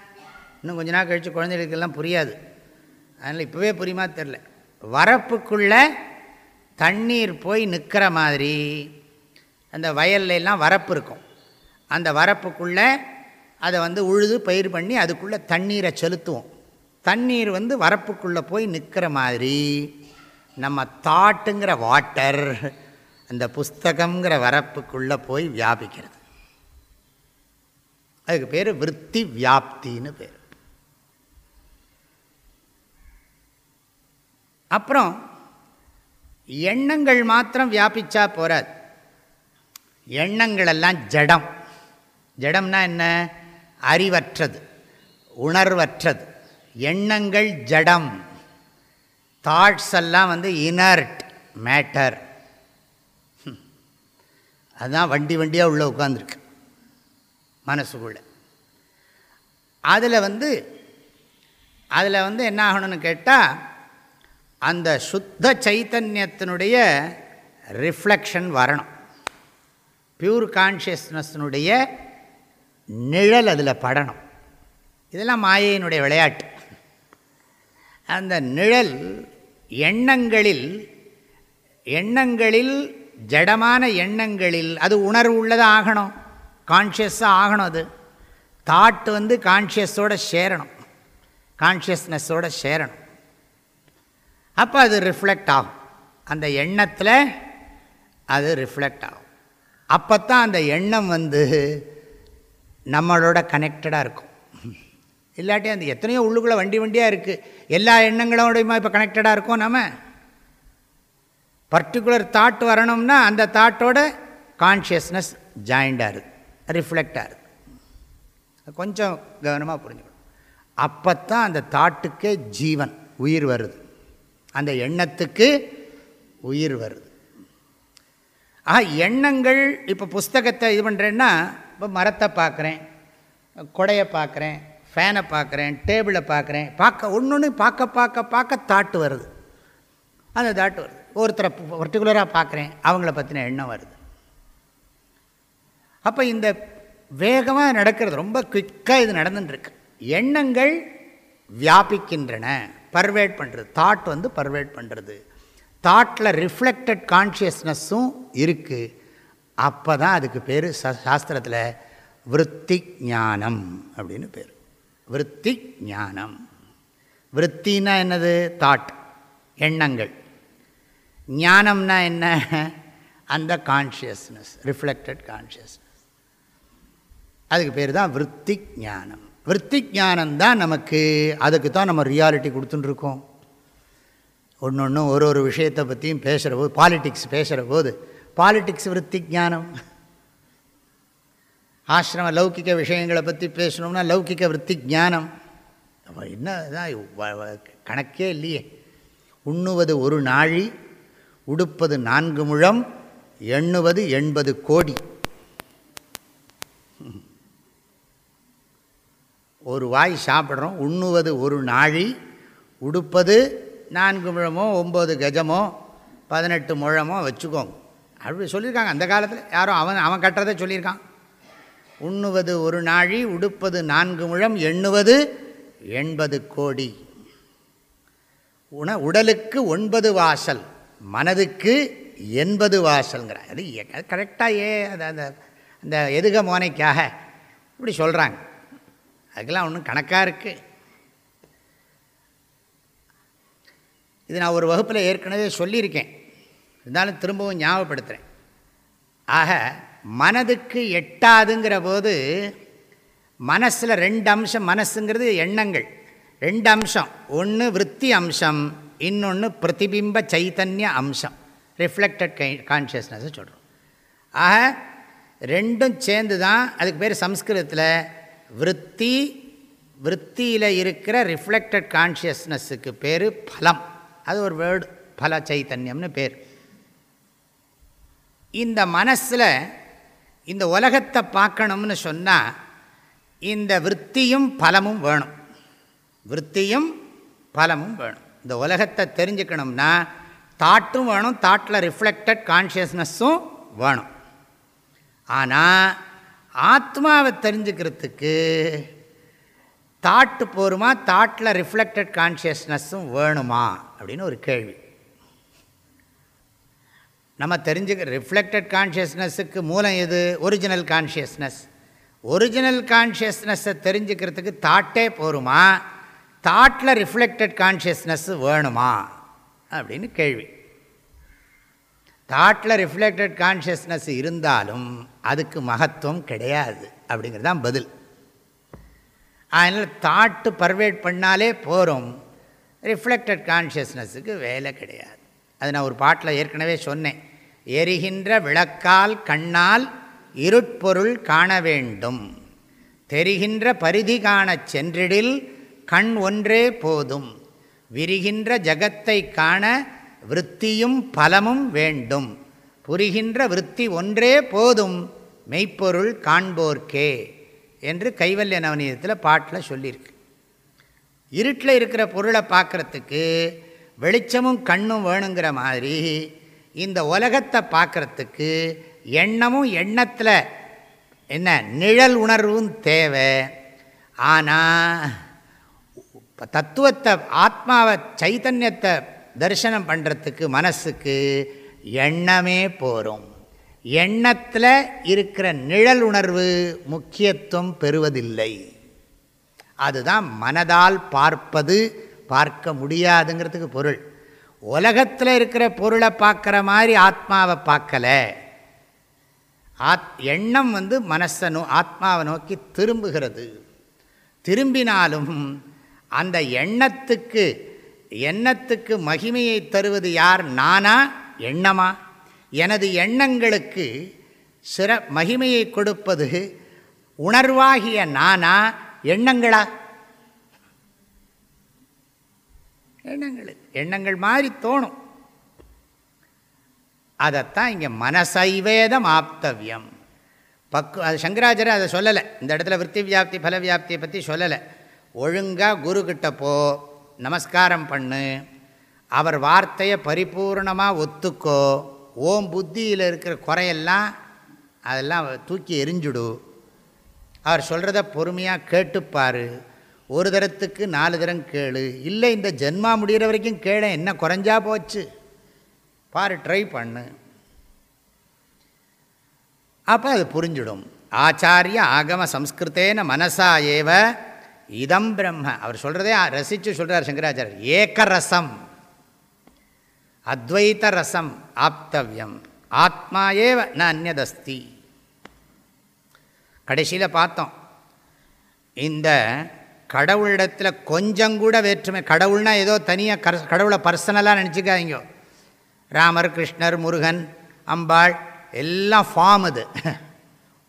இன்னும் கொஞ்ச நாள் கழித்து குழந்தைகளுக்கெல்லாம் புரியாது. அதனால் இப்போவே புரியுமா தெரில வரப்புக்குள்ளே தண்ணீர் போய் நிற்கிற மாதிரி அந்த வயல்லாம் வரப்பு இருக்கும். அந்த வரப்புக்குள்ளே அதை வந்து உழுது பயிர் பண்ணி அதுக்குள்ளே தண்ணீரை செலுத்துவோம். தண்ணீர் வந்து வரப்புக்குள்ளே போய் நிற்கிற மாதிரி நம்ம தாட்டுங்கிற வாட்டர் அந்த புஸ்தகங்கிற வரப்புக்குள்ளே போய் வியாபிக்கிறது. அதுக்கு பேர் விற்பி வியாப்தின்னு பேர். அப்புறம் எண்ணங்கள் மாத்திரம் வியாபிச்சா போகாது எண்ணங்களெல்லாம் ஜடம். ஜடம்னா என்ன? அறிவற்றது உணர்வற்றது. எண்ணங்கள் ஜடம். தாட்ஸ் எல்லாம் வந்து இனர்ட் மேட்டர் அதுதான் வண்டி வண்டியாக உள்ளே உட்காந்துருக்கு மனசுக்குள்ள. அதில் வந்து அதில் வந்து என்ன ஆகணும்னு கேட்டால் அந்த சுத்த சைத்தன்யத்தினுடைய ரிஃப்ளெக்ஷன் வரணும். பியூர் கான்ஷியஸ்னஸ்னுடைய நிழல் அதில் படணும். இதெல்லாம் மாயையினுடைய விளையாட்டு. அந்த நிழல் எண்ணங்களில் எண்ணங்களில் ஜடமான எண்ணங்களில் அது உணர்வு உள்ளதாக ஆகணும்? கான்ஷியஸாக ஆகணும் அது. தாட் வந்து கான்ஷியஸோடு சேரணும். கான்ஷியஸ்னஸோடு சேரணும். அப்போ அது ரிஃப்ளெக்ட் ஆகும். அந்த எண்ணத்தில் அது ரிஃப்ளெக்ட் ஆகும். அப்போ தான் அந்த எண்ணம் வந்து நம்மளோட கனெக்டடாக இருக்கும். இல்லாட்டி அந்த எத்தனையோ உள்ளுக்குள்ளே வண்டி வண்டியாக இருக்குது எல்லா எண்ணங்களோடையுமா இப்போ கனெக்டடாக இருக்கோம் நம்ம பர்டிகுலர் தாட் வரணும்னா அந்த தாட்டோட கான்ஷியஸ்னஸ் ஜாயிண்டாக இருக்குது ரிஃப்ளெக்டாக இருக்குது கொஞ்சம் கவனமாக புரிஞ்சுக்கணும். அப்போ தான் அந்த தாட்டுக்கே ஜீவன் உயிர் வருது. அந்த எண்ணத்துக்கு உயிர் வருது. ஆக எண்ணங்கள் இப்போ புஸ்தகத்தை இது பண்ணுறேன்னா இப்போ மரத்தை பார்க்குறேன் கொடையை பார்க்குறேன் ஃபேனை பார்க்குறேன் டேபிளை பார்க்குறேன் பார்க்க ஒன்று ஒன்று பார்க்க பார்க்க பார்க்க தாட்டு வருது. அந்த தாட்டு வருது. ஒருத்தரை பர்டிகுலராக பார்க்குறேன் அவங்கள பற்றின எண்ணம் வருது. அப்போ இந்த வேகமாக நடக்கிறது ரொம்ப குயிக்காக இது நடந்துட்டுருக்கு. எண்ணங்கள் வியாபிக்கின்றன பர்வேட் பண்ணுறது தாட் வந்து பர்வேட் பண்ணுறது தாட்டில் ரிஃப்ளெக்டட் கான்ஷியஸ்னஸும் இருக்குது அப்போ தான் அதுக்கு பேர் சாஸ்திரத்தில் விற்பி ஞானம் அப்படின்னு பேர். விற்பி ஞானம். விற்த்தின்னா என்னது? தாட் எண்ணங்கள். ஞானம்னா என்ன? அந்த கான்ஷியஸ்னஸ் ரிஃப்ளெக்டட் கான்ஷியஸ்னஸ் அதுக்கு பேர் தான் விற்பி ஞானம். விற்பி ஞானம் தான் நமக்கு அதுக்கு தான் நம்ம ரியாலிட்டி கொடுத்துட்டுருக்கோம் ஒன்று ஒன்று ஒரு ஒரு விஷயத்தை பற்றியும் பேசுகிற போது பாலிட்டிக்ஸ் பேசுகிற போது பாலிட்டிக்ஸ் விற்பி ஞானம். ஆசிரம லௌகிக்க விஷயங்களை பற்றி பேசணும்னா லௌகிக்க விற்பி ஞானம். அப்போ என்ன கணக்கே இல்லையே. உண்ணுவது ஒரு நாழி உடுப்பது நான்கு முழம் எண்ணுவது எண்பது கோடி. ஒரு வாய் சாப்பிட்றோம் உண்ணுவது ஒரு நாழி உடுப்பது நான்கு முழமோ ஒம்பது கஜமோ பதினெட்டு முழமோ வச்சுக்கோங்க. அப்படி சொல்லியிருக்காங்க. அந்த காலத்தில் யாரும் அவன் அவன் கட்டுறதை சொல்லியிருக்கான். உண்ணுவது ஒரு நாழி உடுப்பது நான்கு முழம் எண்ணுவது எண்பது கோடி. உண உடலுக்கு ஒன்பது வாசல் மனதுக்கு எண்பது வாசல்ங்கிறார். அது கரெக்டாக ஏ அந்த அந்த அந்த எதுக மோனைக்காக இப்படி சொல்கிறாங்க அதுக்கெல்லாம் ஒன்றும் கணக்காக இருக்குது இது நான் ஒரு வகுப்பில் ஏற்கனவே சொல்லியிருக்கேன். இருந்தாலும் திரும்பவும் ஞாபகப்படுத்துகிறேன் ஆக மனதுக்கு எட்டாதுங்கிற போது மனசில் ரெண்டு அம்சம் மனசுங்கிறது எண்ணங்கள். ரெண்டு அம்சம். ஒன்று விற்பி அம்சம் இன்னொன்று பிரதிபிம்ப சைத்தன்ய அம்சம். ரிஃப்ளெக்டட் கை கான்ஷியஸ்னஸ் சொல்கிறோம் ஆக ரெண்டும் சேர்ந்து தான் அதுக்கு பேர் சம்ஸ்கிருதத்தில் விற்பி விற்த்தியில் இருக்கிற ரிஃப்ளெக்டட் கான்ஷியஸ்னஸுக்கு பேர் பலம். அது ஒரு வேர்டு பல சைத்தன்யம்னு பேர். இந்த மனசில் இந்த உலகத்தை பார்க்கணும்னு சொன்னால் இந்த விற்த்தியும் பலமும் வேணும். விற்த்தியும் பலமும் வேணும். இந்த உலகத்தை தெரிஞ்சுக்கணும்னா தாட்டும் வேணும் தாட்டில் ரிஃப்ளெக்டட் கான்ஷியஸ்னஸும் வேணும். ஆனால் ஆத்மாவை தெரிஞ்சுக்கிறதுக்கு தாட்டு போருமா தாட்டில் ரிஃப்ளெக்டட் கான்ஷியஸ்னஸும் வேணுமா? அப்படின்னு ஒரு கேள்வி. நம்ம தெரிஞ்சுக்க ரிஃப்ளெக்டட் கான்ஷியஸ்னஸுக்கு மூலம் எது? ஒரிஜினல் கான்ஷியஸ்னஸ் ஒரிஜினல் கான்ஷியஸ்னஸை தெரிஞ்சுக்கிறதுக்கு தாட்டே போருமா? தாட்டில் ரிஃப்ளெக்டட் கான்ஷியஸ்னஸ் வேணுமா? அப்படின்னு கேள்வி. தாட்டில் ரிஃப்ளெக்டட் கான்ஷியஸ்னஸ் இருந்தாலும் அதுக்கு மகத்துவம் கிடையாது அப்படிங்கிறது தான் பதில். அதனால் தாட்டு பர்வேட் பண்ணாலே போகிறோம் ரிஃப்ளெக்டட் கான்ஷியஸ்னஸுக்கு வேலை கிடையாது. அது நான் ஒரு பாட்டில் ஏற்கனவே சொன்னேன். எரிகின்ற விளக்கால் கண்ணால் இருட்பொருள் காண வேண்டும். தெரிகின்ற பரிதி காணச் சென்றிடில் கண் ஒன்றே போதும். விரிகின்ற ஜகத்தை காண விற்த்தியும் பலமும் வேண்டும். புரிகின்ற விற்பி ஒன்றே போதும் மெய்ப்பொருள் காண்போர்க்கே என்று கைவல்ய நவநீதத்தில் பாட்டில் சொல்லியிருக்கு. இருட்டில் இருக்கிற பொருளை பார்க்குறதுக்கு வெளிச்சமும் கண்ணும் வேணுங்கிற மாதிரி இந்த உலகத்தை பார்க்குறதுக்கு எண்ணமும் எண்ணத்தில் என்ன? நிழல் உணர்வும் தேவை. ஆனால் தத்துவத்தை ஆத்மாவை சைத்தன்யத்தை தரிசனம் பண்ணுறதுக்கு மனசுக்கு எண்ணமே போகும் எண்ணத்தில் இருக்கிற நிழல் உணர்வு முக்கியத்துவம் பெறுவதில்லை. அதுதான் மனதால் பார்ப்பது பார்க்க முடியாதுங்கிறதுக்கு பொருள். உலகத்தில் இருக்கிற பொருளை பார்க்குற மாதிரி ஆத்மாவை பார்க்கலை. ஆத் எண்ணம் வந்து மனசை நோ ஆத்மாவை நோக்கி திரும்புகிறது. திரும்பினாலும் அந்த எண்ணத்துக்கு எண்ணத்துக்கு மகிமையை தருவது யார்? நானா? எண்ணமா? எனது எண்ணங்களுக்கு சிற மகிமையை கொடுப்பது உணர்வாகிய நானா? எண்ணங்களா? எண்ணங்களுக்கு. எண்ணங்கள் மாதிரி தோணும். அதைத்தான் இங்கே மனசைவேதம் ஆப்தவியம். பக்கு அது சங்கராச்சாரியர் அதை சொல்லலை. இந்த இடத்துல விற்பி வியாப்தி பல வியாப்தியை பற்றி சொல்லலை. ஒழுங்காக குருக்கிட்ட போ நமஸ்காரம் பண்ணு. அவர் வார்த்தையை பரிபூர்ணமாக ஒத்துக்கோ. ஓம் புத்தியில் இருக்கிற குறையெல்லாம் அதெல்லாம் தூக்கி எரிஞ்சுடு. அவர் சொல்கிறத பொறுமையாக கேட்டுப்பார். ஒரு தரத்துக்கு நாலு தரம் கேளு. இல்லை இந்த ஜென்மா முடிகிற வரைக்கும் கேள. என்ன குறைஞ்சா போச்சு. பாரு ட்ரை பண்ணு. அப்போ அது புரிஞ்சிடும். ஆச்சாரிய ஆகம சம்ஸ்கிருத்தேன மனசா ஏவ இதம் பிரம்ம. அவர் சொல்கிறதே ரசித்து சொல்கிறார் சங்கராச்சாரியர். ஏக்கரசம் அத்வைத ரசம் ஆப்தவியம். ஆத்மா ஏவ ந அந்நதஸ்தி. கடைசியில் பார்த்தோம். இந்த கடவுளிடத்தில் கொஞ்சம் கூட வேற்றுமை கடவுள்னா ஏதோ தனியாக கர் கடவுளை பர்சனலாக நினச்சிக்காதீங்க. ராமர் கிருஷ்ணர் முருகன் அம்பாள் எல்லாம் ஃபார்ம் அது.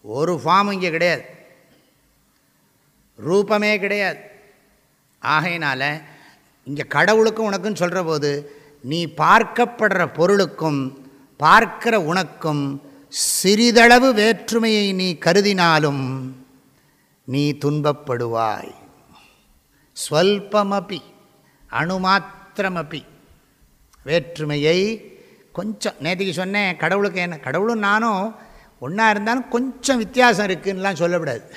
ஒரு ஃபார்ம் இங்கே கிடையாது. ரூபமே கிடையாது. ஆகையினால் இங்கே கடவுளுக்கும் உனக்குன்னு சொல்கிற போது நீ பார்க்கப்படுற பொருளுக்கும் பார்க்கிற உனக்கும் சிறிதளவு வேற்றுமையை நீ கருதினாலும் நீ துன்பப்படுவாய். ஸ்வல்பமபி அணுமாத்திரமபி. வேற்றுமையை கொஞ்சம் நேற்றுக்கு சொன்னேன் கடவுளுக்கு என்ன கடவுளும் நானும் ஒன்றா இருந்தாலும் கொஞ்சம் வித்தியாசம் இருக்குன்னெலாம் சொல்லக்கூடாது.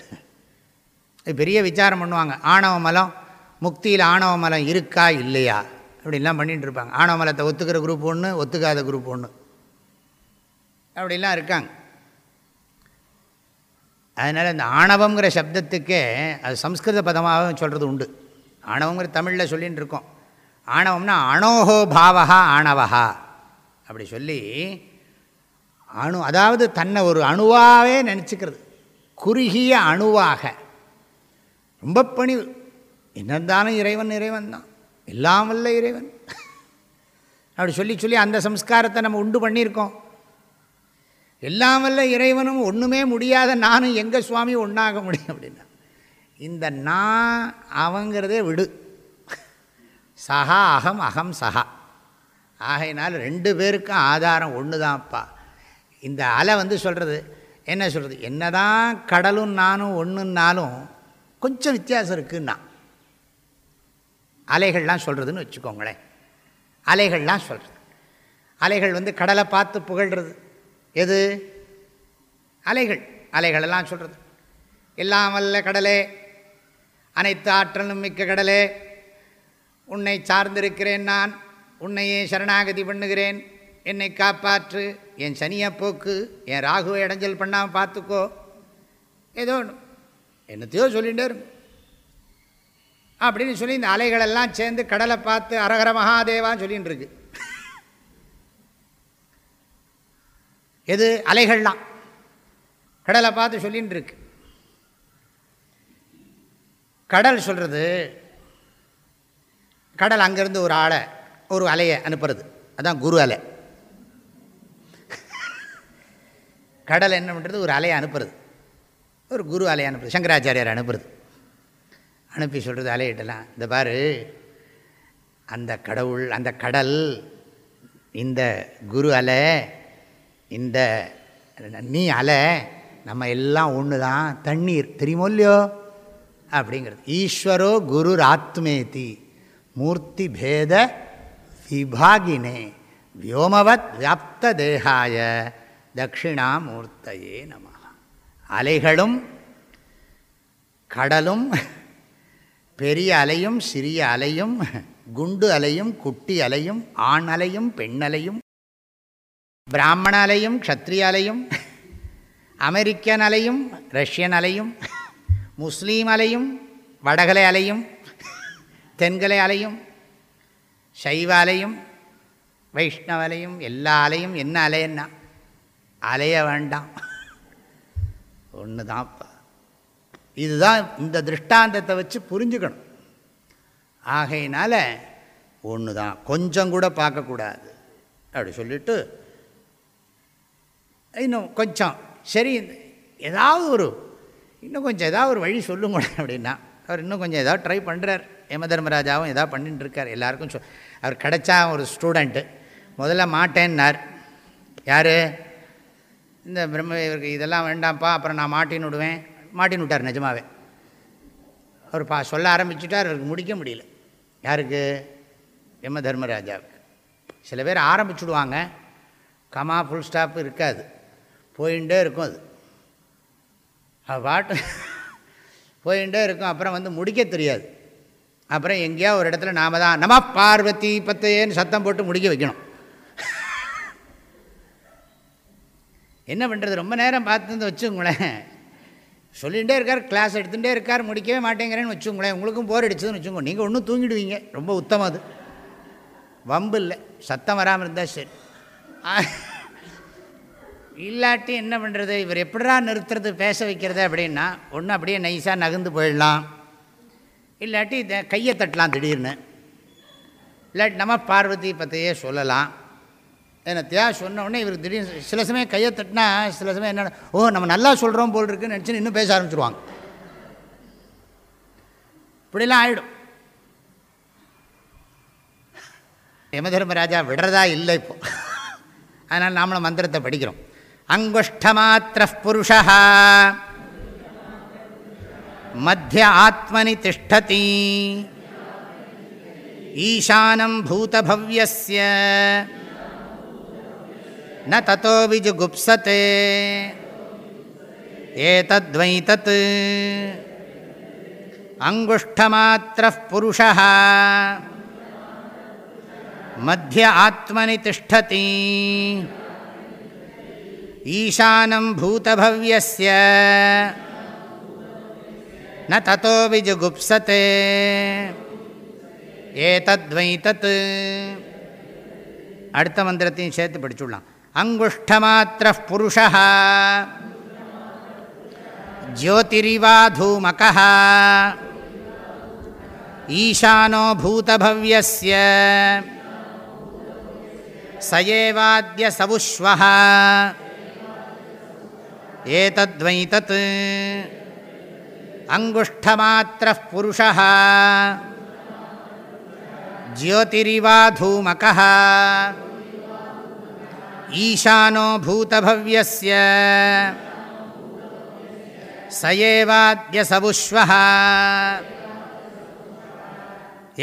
பெரிய விசாரம் பண்ணுவாங்க. ஆணவ மலம் முக்தியில் ஆணவ மலம் இருக்கா இல்லையா? அப்படின்லாம் பண்ணிகிட்டு இருப்பாங்க. ஆணவ மலத்தை ஒத்துக்கிற குரூப் ஒன்று ஒத்துக்காத குரூப் ஒன்று அப்படிலாம் இருக்காங்க. அதனால் இந்த ஆணவங்கிற சப்தத்துக்கே அது சம்ஸ்கிருத பதமாகவும் சொல்கிறது உண்டு. ஆணவங்கிற தமிழில் சொல்லின்னு இருக்கோம் ஆணவம்னா அணோஹோ பாவகா ஆணவகா அப்படி சொல்லி அணு அதாவது தன்னை ஒரு அணுவாகவே நினச்சிக்கிறது. குறுகிய அணுவாக. ரொம்ப பணிவு. என்னந்தாலும் இறைவன் இறைவன் தான். எல்லாம் வல்ல இறைவன். அப்படி சொல்லி சொல்லி அந்த சம்ஸ்காரத்தை நம்ம உண்டு பண்ணியிருக்கோம். எல்லாம் வல்ல இறைவனும் ஒன்றுமே முடியாத நானும் எங்கள் சுவாமி ஒன்றாக முடியும் அப்படின்னா. இந்த நான் அவங்கிறதே விடு. சஹா அகம் அகம் சஹா. ஆகையினால் ரெண்டு பேருக்கும் ஆதாரம் ஒன்று தான்ப்பா இந்த அலை வந்து சொல்கிறது என்ன சொல்கிறது என்ன தான் கடலும் நானும் ஒன்றுன்னாலும் கொஞ்சம் வித்தியாசம் இருக்குன்னா. அலைகள்லாம் சொல்கிறதுன்னு வச்சுக்கோங்களேன். அலைகள்லாம் சொல்கிறது அலைகள் வந்து கடலை பார்த்து புகழ்கிறது எது? அலைகள். அலைகளெல்லாம் சொல்கிறது எல்லாம் வல்ல கடலே. அனைத்து ஆற்றலும் மிக்க கடலே. உன்னை சார்ந்திருக்கிறேன் நான். உன்னையே சரணாகதி பண்ணுகிறேன். என்னை காப்பாற்று. என் சனியை போக்கு என் ராகுவை இடைஞ்சல் பண்ணாமல் பார்த்துக்கோ. ஏதோ ஒன்று என்னத்தையோ சொல்லிகிட்டே இருக்கும் அப்படின்னு சொல்லி இந்த அலைகளெல்லாம் சேர்ந்து கடலை பார்த்து அரகர மகாதேவான்னு சொல்லின்னு இருக்கு. எது? அலைகள்லாம். கடலை பார்த்து சொல்லின்னு இருக்கு. கடல் சொல்கிறது கடல் அங்கேருந்து ஒரு ஆளை ஒரு அலையை அனுப்புறது. அதான் குரு அலை. கடல் என்ன பண்ணுறது ஒரு அலையை அனுப்புறது. ஒரு குரு அலையை அனுப்புறது சங்கராச்சாரியார் அனுப்புறது. அனுப்பி சொல்கிறது அலையிட்டலாம் இந்த பாரு அந்த கடவுள் அந்த கடல் இந்த குரு அலை இந்த நீ அலை நம்ம எல்லாம் ஒன்று தான் தண்ணீர் தெரியுமோ இல்லையோ? அப்படிங்கிறது. ஈஸ்வரோ குரு ஆத்மேதி மூர்த்தி பேத விபாகினே வியோமவத் வியாப்த தேகாய தட்சிணாமூர்த்தையே நம அலைகளும் கடலும் பெரிய அலையும் சிறிய அலையும் குண்டு அலையும் குட்டி அலையும் ஆண் அலையும் பெண் அலையும் பிராமண அலையும் க்ஷத்ரிய அலையும் அமெரிக்கன் அலையும் ரஷ்யன் அலையும் முஸ்லீம் அலையும் வடகலை அலையும் தென்கலை அலையும் சைவ அலையும் வைஷ்ணவ அலையும் எல்லா அலையும் என்ன அலையன்னா அலைய வேண்டாம். ஒன்று தான்ப்பா இதுதான் இந்த திருஷ்டாந்தத்தை வச்சு புரிஞ்சுக்கணும். ஆகையினால் ஒன்று தான் கொஞ்சம் கூட பார்க்கக்கூடாது அப்படி சொல்லிவிட்டு இன்னும் கொஞ்சம். சரி ஏதாவது ஒரு இன்னும் கொஞ்சம் ஏதாவது ஒரு வழி சொல்லுங்க அப்படின்னா அவர் இன்னும் கொஞ்சம் ஏதாவது ட்ரை பண்ணுறார் யம தர்மராஜாவும் ஏதாவது பண்ணிட்டு இருக்கார். எல்லாருக்கும் சொ அவர் கிடச்சா ஒரு ஸ்டூடெண்ட்டு முதல்ல மாட்டேன்னார். யார்? இந்த பிரம்ம இவருக்கு இதெல்லாம் வேண்டாம்ப்பா அப்புறம் நான் மாட்டின்னு விடுவேன். மாட்டின்னு விட்டார் நிஜமாவே. அவர் பா சொல்ல ஆரம்பிச்சுட்டார். அவருக்கு முடிக்க முடியல. யாருக்கு? எம்ம தர்மராஜாவுக்கு. சில பேர் ஆரம்பிச்சுடுவாங்க. கமா ஃபுல் ஸ்டாப் இருக்காது. போயிட்டே இருக்கும் அது. அது பாட்டு போயிட்டே இருக்கும் அப்புறம் வந்து முடிக்க தெரியாது. அப்புறம் எங்கேயா ஒரு இடத்துல நாம தான் நம பார்வதி பத்தையேன்னு சத்தம் போட்டு முடிக்க வைக்கணும். என்ன பண்ணுறது ரொம்ப நேரம் பார்த்துருந்து வச்சுங்களேன் சொல்லிகிட்டே இருக்கார் கிளாஸ் எடுத்துகிட்டே இருக்கார் முடிக்கவே மாட்டேங்கிறேன்னு வச்சுங்களேன் உங்களுக்கும் போர் அடிச்சதுன்னு வச்சுக்கோங்க நீங்கள் ஒன்றும் தூங்கிடுவீங்க. ரொம்ப உத்தமம் அது. வம்பு இல்லை. சத்தம் வராமல் இருந்தால் சரி. இல்லாட்டி என்ன பண்ணுறது இவர் எப்படா நிறுத்துறது பேச வைக்கிறது அப்படின்னா ஒன்று அப்படியே நைஸாக நகர்ந்து போயிடலாம். இல்லாட்டி இதை கையை தட்டலாம் திடீர்னு. இல்லாட்டி நம்ம பார்வதி பற்றியே சொல்லலாம். என்னத்தையா சொன்ன உடனே இவர் திடீர்னு சில சமயம் கையை தட்டினா சில சமயம் என்ன ஓ நம்ம நல்லா சொல்கிறோம் போல் இருக்குன்னு நினச்சி இன்னும் பேச ஆரம்பிச்சிருவாங்க. இப்படிலாம் ஆகிடும் யமதர்மராஜா விடுறதா இல்லை இப்போது அதனால் நாமளும் மந்திரத்தை படிக்கிறோம். அங்குஷ்டமாத்திர புருஷா. மத்திய ஆத்மனி திஷ்டதி. ஈசானம் பூதபவ்யஸ்ய. ந தத்தோ விஜுகுப்சத்தே ஏதத்வை தத் அங்குஷ்டமாத்திர புருஷா. மத்திய ஆத்மனி திஷ்டதி. ईशानं भूतभव्यस्य न ततो विजुगुप्सते एतद्वै तत् அடுத்த மந்திரத்தையும் சேர்த்து படிச்சுடலாம் அங்குஷ்டமாத்திர புருஷ ஜோதிரிவா தூமக ஈசானோ பூதபவ்யஸ்ய சயேவாத்ய சவுஷ்வ ஏதத்வை தத் அங்குஷ்டமாத்திர புருஷ ஜோதிரிவா தூமக ஈசானோ பூதபவ்யஸ்ய சயேவாத்ய சவுஷ்வ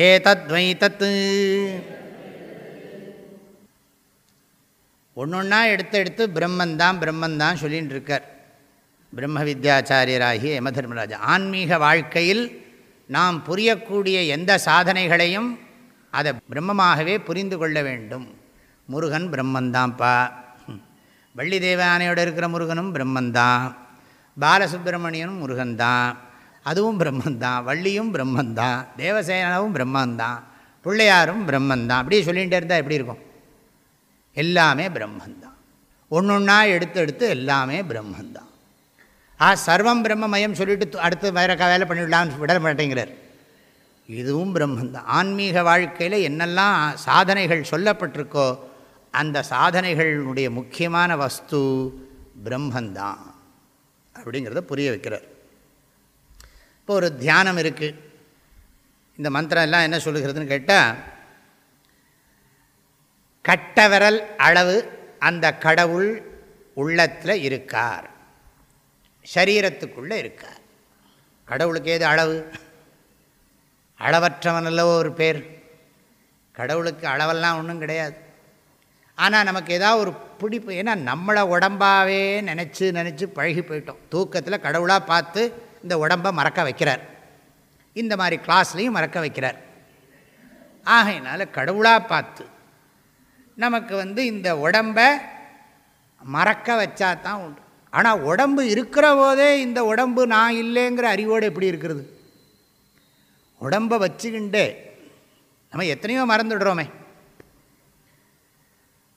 ஏதத்வை தத் ஒன்று ஒன்றா எடுத்து எடுத்து பிரம்மந்தான் பிரம்மந்தான் சொல்லின்னு இருக்கார் பிரம்ம வித்யாச்சாரியராகிய யமதர்மராஜா. ஆன்மீக வாழ்க்கையில் நாம் புரியக்கூடிய எந்த சாதனைகளையும் அதை பிரம்மமாகவே புரிந்து கொள்ள வேண்டும். முருகன் பிரம்மந்தான்ப்பா வள்ளி தேவானையோடு இருக்கிற முருகனும் பிரம்மந்தான் பாலசுப்பிரமணியனும் முருகன்தான் அதுவும் பிரம்மந்தான் வள்ளியும் பிரம்மந்தான் தேவசேனாவும் பிரம்மந்தான் பிள்ளையாரும் பிரம்மந்தான் அப்படியே சொல்லிகிட்டே இருந்தால் எப்படி இருக்கும்? எல்லாமே பிரம்மந்தான் ஒன்று ஒன்றா எடுத்து எடுத்து எல்லாமே பிரம்மந்தான் ஆ சர்வம் பிரம்மமயம் சொல்லிட்டு அடுத்து வேற வேலை பண்ணிவிடலாம்னு விட மாட்டேங்கிறார். இதுவும் பிரம்மந்தான். ஆன்மீக வாழ்க்கையில் என்னெல்லாம் சாதனைகள் சொல்லப்பட்டிருக்கோ அந்த சாதனைகளுடைய முக்கியமான வஸ்து பிரம்மந்தான் அப்படிங்கிறத புரிய வைக்கிறார். இப்போ ஒரு தியானம் இருக்குது இந்த மந்திரம் எல்லாம் என்ன சொல்லுகிறதுன்னு கேட்டால் கட்டவிரல் அளவு அந்த கடவுள் உள்ளத்தில் இருக்கார். சரீரத்துக்குள்ளே இருக்கார் கடவுளுக்கு ஏது அளவு? அளவற்றவன் அல்லவோ ஒரு பேர். கடவுளுக்கு அளவெல்லாம் ஒன்றும் கிடையாது. ஆனால் நமக்கு ஏதாவது ஒரு பிடிப்பு ஏன்னா நம்மளை உடம்பாகவே நினச்சி நினச்சி பழகி போயிட்டோம். தூக்கத்தில் கடவுளாக பார்த்து இந்த உடம்பை மறக்க வைக்கிறார். இந்த மாதிரி கிளாஸ்லேயும் மறக்க வைக்கிறார். ஆகையினால கடவுளாக பார்த்து நமக்கு வந்து இந்த உடம்பை மறக்க வச்சா தான் உண்டு. ஆனால் உடம்பு இருக்கிற போதே இந்த உடம்பு நான் இல்லைங்கிற அறிவோடு எப்படி இருக்கிறது? உடம்பை வச்சுக்கிண்டே நம்ம எத்தனையோ மறந்துடுறோமே.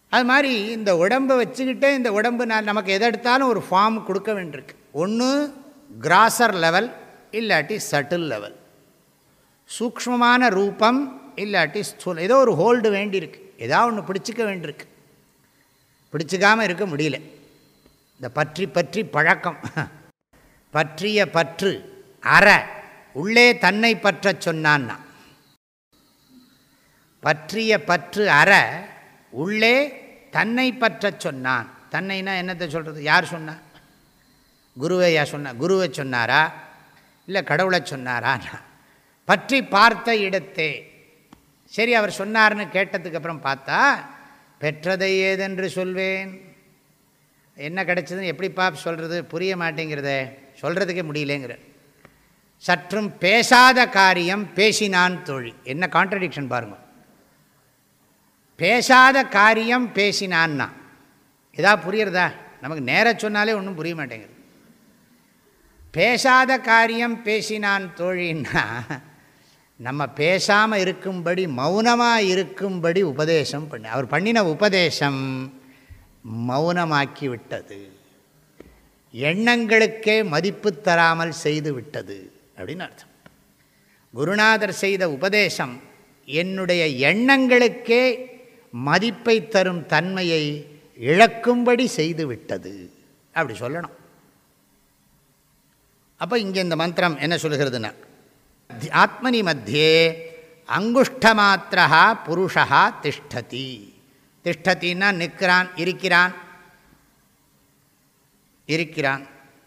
அது மாதிரி இந்த உடம்பை வச்சுக்கிட்டே இந்த உடம்பு நான் நமக்கு எதை எடுத்தாலும் ஒரு ஃபார்ம் கொடுக்க வேண்டியிருக்கு. ஒன்று கிராசர் லெவல் இல்லாட்டி சட்டில் லெவல் சூக்மமான ரூபம் இல்லாட்டி ஸ்தூல் ஏதோ ஒரு ஹோல்டு வேண்டியிருக்கு. ஏதாவது ஒன்று பிடிச்சிக்க வேண்டியிருக்கு. பிடிச்சிக்காமல் இருக்க முடியல. இந்த பற்றி பற்றி பழக்கம். பற்றிய பற்று அற உள்ளே தன்னை பற்ற சொன்னான்னா. பற்றிய பற்று அற உள்ளே தன்னை பற்ற சொன்னான். தன்னைனா என்னத்தை சொல்கிறது யார் சொன்னா? குருவையா சொன்னா? குருவை சொன்னாரா? இல்லை கடவுளை சொன்னாரா பற்றி பார்த்த இடத்தே. சரி அவர் சொன்னார்னு கேட்டதுக்கப்புறம் பார்த்தா பெற்றதை ஏதென்று சொல்வேன். என்ன கிடைச்சதுன்னு எப்படிப்பா சொல்கிறது புரிய மாட்டேங்கிறதே. சொல்கிறதுக்கே முடியலேங்கிற சற்றும் பேசாத காரியம் பேசினான் தோழி என்ன கான்ட்ரடிக்ஷன் பாருங்கள் பேசாத காரியம் பேசினான்னா. இதா புரியுறதா? நமக்கு நேர சொன்னாலே ஒன்றும் புரிய மாட்டேங்குது. பேசாத காரியம் பேசினான் தோழின்னா நம்ம பேசாமல் இருக்கும்படி மௌனமாக இருக்கும்படி உபதேசம் பண்ண. அவர் பண்ணின உபதேசம் மௌனமாக்கி விட்டது எண்ணங்களுக்கே மதிப்பு தராமல் செய்து விட்டது அப்படின்னு அர்த்தம். குருநாதர் செய்த உபதேசம் என்னுடைய எண்ணங்களுக்கே மதிப்பை தரும் தன்மையை இழக்கும்படி செய்து விட்டது அப்படி சொல்லணும். அப்போ இங்கே இந்த மந்திரம் என்ன சொல்கிறதுன்னா ஆத்மனி மத்தியே அங்குஷ்டமாத்திரா புருஷா திஷ்டதி. திஷ்டத்தின்னா நிற்கிறான் இருக்கிறான். இருக்கிறான்.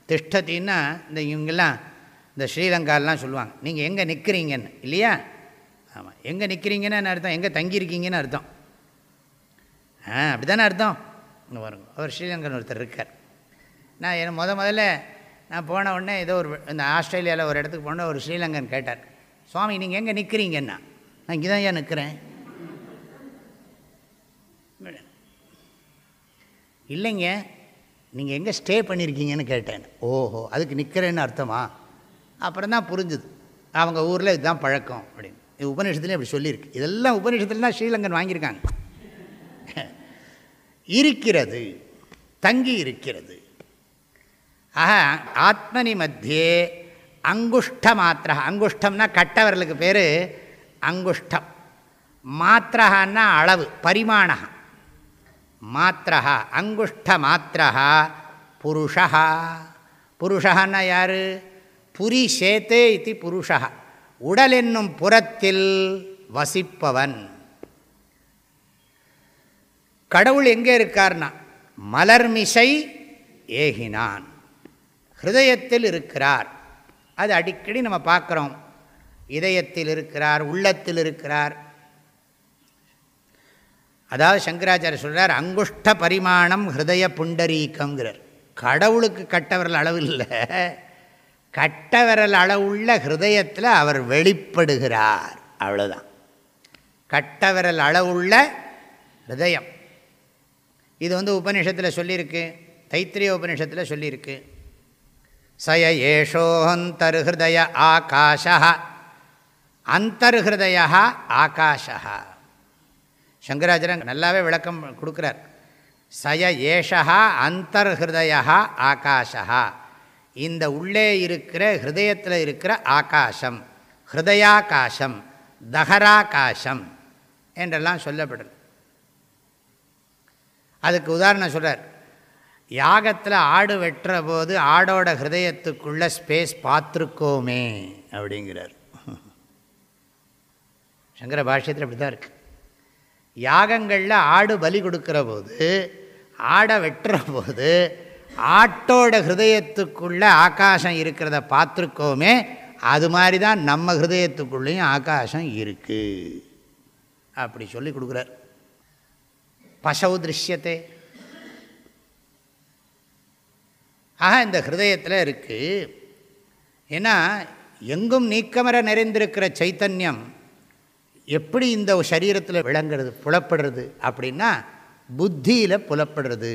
திஷ்டத்தின்னா இந்த இவங்கெல்லாம் இந்த ஸ்ரீலங்காலெலாம் சொல்லுவாங்க. நீங்கள் எங்கே நிற்கிறீங்கன்னு இல்லையா? ஆமாம் எங்கே நிற்கிறீங்கன்னு அர்த்தம்? எங்கே தங்கியிருக்கீங்கன்னு அர்த்தம். ஆ அப்படி தானே அர்த்தம்? இன்னும் வருங்க அவர் ஸ்ரீலங்கன் ஒருத்தர் இருக்கார். நான் என் முத முதல்ல நான் போன உடனே ஏதோ ஒரு இந்த ஆஸ்திரேலியாவில் ஒரு இடத்துக்கு போன ஒரு ஸ்ரீலங்கன் கேட்டார். சுவாமி நீங்கள் எங்கே நிற்கிறீங்கன்னா நான் இங்கே தான் ஏன் நிற்கிறேன் இல்லைங்க நீங்கள் எங்கே ஸ்டே பண்ணியிருக்கீங்கன்னு கேட்டேன். ஓஹோ அதுக்கு நிற்கிறேன்னு அர்த்தமா? அப்புறம் தான் புரிஞ்சுது. அவங்க ஊரில் இதுதான் பழக்கம் அப்படின்னு. இது உபநிஷத்துலேயும் அப்படி சொல்லியிருக்கு. இதெல்லாம் உபநிஷத்துல தான் ஸ்ரீலங்கன் வாங்கியிருக்காங்க. இருக்கிறது தங்கி இருக்கிறது. ஆக ஆத்மனி மத்தியே அங்குஷ்ட மாத்திரா. அங்குஷ்டம்னா கட்டவர்களுக்கு பேர் அங்குஷ்டம். மாத்திரஹான்னா அளவு பரிமாணம் மாத்திரா அங்குஷ்ட மாத்திரா புருஷா புருஷன்னா யார்? புரி சேத்தே இது புருஷா உடல் என்னும் புறத்தில் வசிப்பவன். கடவுள் எங்கே இருக்கார்னா மலர்மிசை ஏகினான். ஹிருதயத்தில் இருக்கிறார். அது அடிக்கடி நம்ம பார்க்குறோம். இதயத்தில் இருக்கிறார் உள்ளத்தில் இருக்கிறார். அதாவது சங்கராச்சாரிய சொல்கிறார் அங்குஷ்ட பரிமாணம் ஹிருதய புண்டரீக்கங்கிறார் கடவுளுக்கு கட்டவரல் அளவு இல்லை. கட்டவரல் அளவுள்ள ஹிருதயத்தில் அவர் வெளிப்படுகிறார். அவ்வளோதான் கட்டவரல் அளவுள்ள ஹிருதயம். இது வந்து உபனிஷத்தில் சொல்லியிருக்கு. தைத்திரிய உபனிஷத்தில் சொல்லியிருக்கு. சய ஏஷோந்தர்ஹய ஆகாஷ அந்தர்ஹய ஆகாஷா சங்கராச்சாரன் நல்லாவே விளக்கம் கொடுக்குறார். சய ஏஷா அந்தர்ஹய ஆகாஷா. இந்த உள்ளே இருக்கிற ஹிருதயத்தில் இருக்கிற ஆகாசம் ஹிருதயாகாசம் தஹராகாசம் என்றெல்லாம் சொல்லப்படுது. அதுக்கு உதாரணம் சொல்கிறார் யாகத்தில் ஆடு வெட்டுற போது ஆடோட ஹிருதயத்துக்குள்ள ஸ்பேஸ் பார்த்துருக்கோமே அப்படிங்கிறார். *laughs* சங்கர பாஷ்யத்தில் அப்படி தான் இருக்குது யாகங்களில் ஆடு பலி கொடுக்குற போது ஆடை வெட்டுற போது ஆட்டோட ஹிருதயத்துக்குள்ளே ஆகாசம் இருக்கிறத பார்த்துருக்கோமே அது மாதிரி தான் நம்ம ஹிருதயத்துக்குள்ளேயும் ஆகாசம் இருக்குது அப்படி சொல்லி கொடுக்குறார். பசவு திருஷ்யத்தை. ஆக இந்த ஹிருதயத்தில் இருக்குது ஏன்னா எங்கும் நீக்கமர நிறைந்திருக்கிற சைத்தன்யம் எப்படி இந்த சரீரத்தில் விளங்குறது புலப்படுறது அப்படின்னா புத்தியில் புலப்படுறது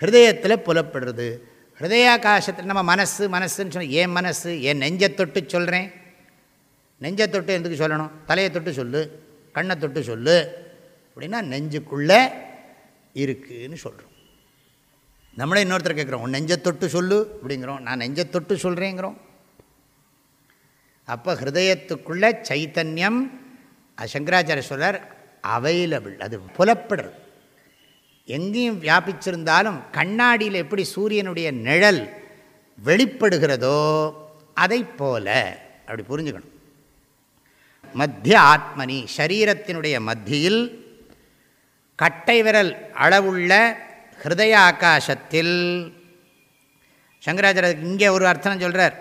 ஹிருதயத்தில் புலப்படுறது. ஹிருதயாகாசத்தில் நம்ம மனசு மனசுன்னு சொன்ன ஏன் மனசு என் நெஞ்சை தொட்டு சொல்கிறேன் நெஞ்சை தொட்டு எதுக்கு சொல்லணும்? தலையை தொட்டு சொல்லு கண்ணை தொட்டு சொல்லு. அப்படின்னா நெஞ்சுக்குள்ளே இருக்குதுன்னு சொல்கிறோம் நம்மளே இன்னொருத்தர் கேட்குறோம் உன் நெஞ்சை தொட்டு சொல்லு அப்படிங்கிறோம். நான் நெஞ்சை தொட்டு சொல்கிறேங்கிறோம் அப்போ ஹிருதயத்துக்குள்ளே சைத்தன்யம் சங்கராச்சாரிய சொல்கிறார் அவைலபிள் அது புலப்படுறது. எங்கேயும் வியாபிச்சிருந்தாலும் கண்ணாடியில் எப்படி சூரியனுடைய நிழல் வெளிப்படுகிறதோ அதை போல அப்படி புரிஞ்சுக்கணும். மத்திய ஆத்மனி சரீரத்தினுடைய மத்தியில் கட்டை விரல் அளவுள்ள ஹிருதய ஆகாசத்தில் சங்கராச்சாரியருக்கு இங்கே ஒரு அர்த்தம் சொல்கிறார்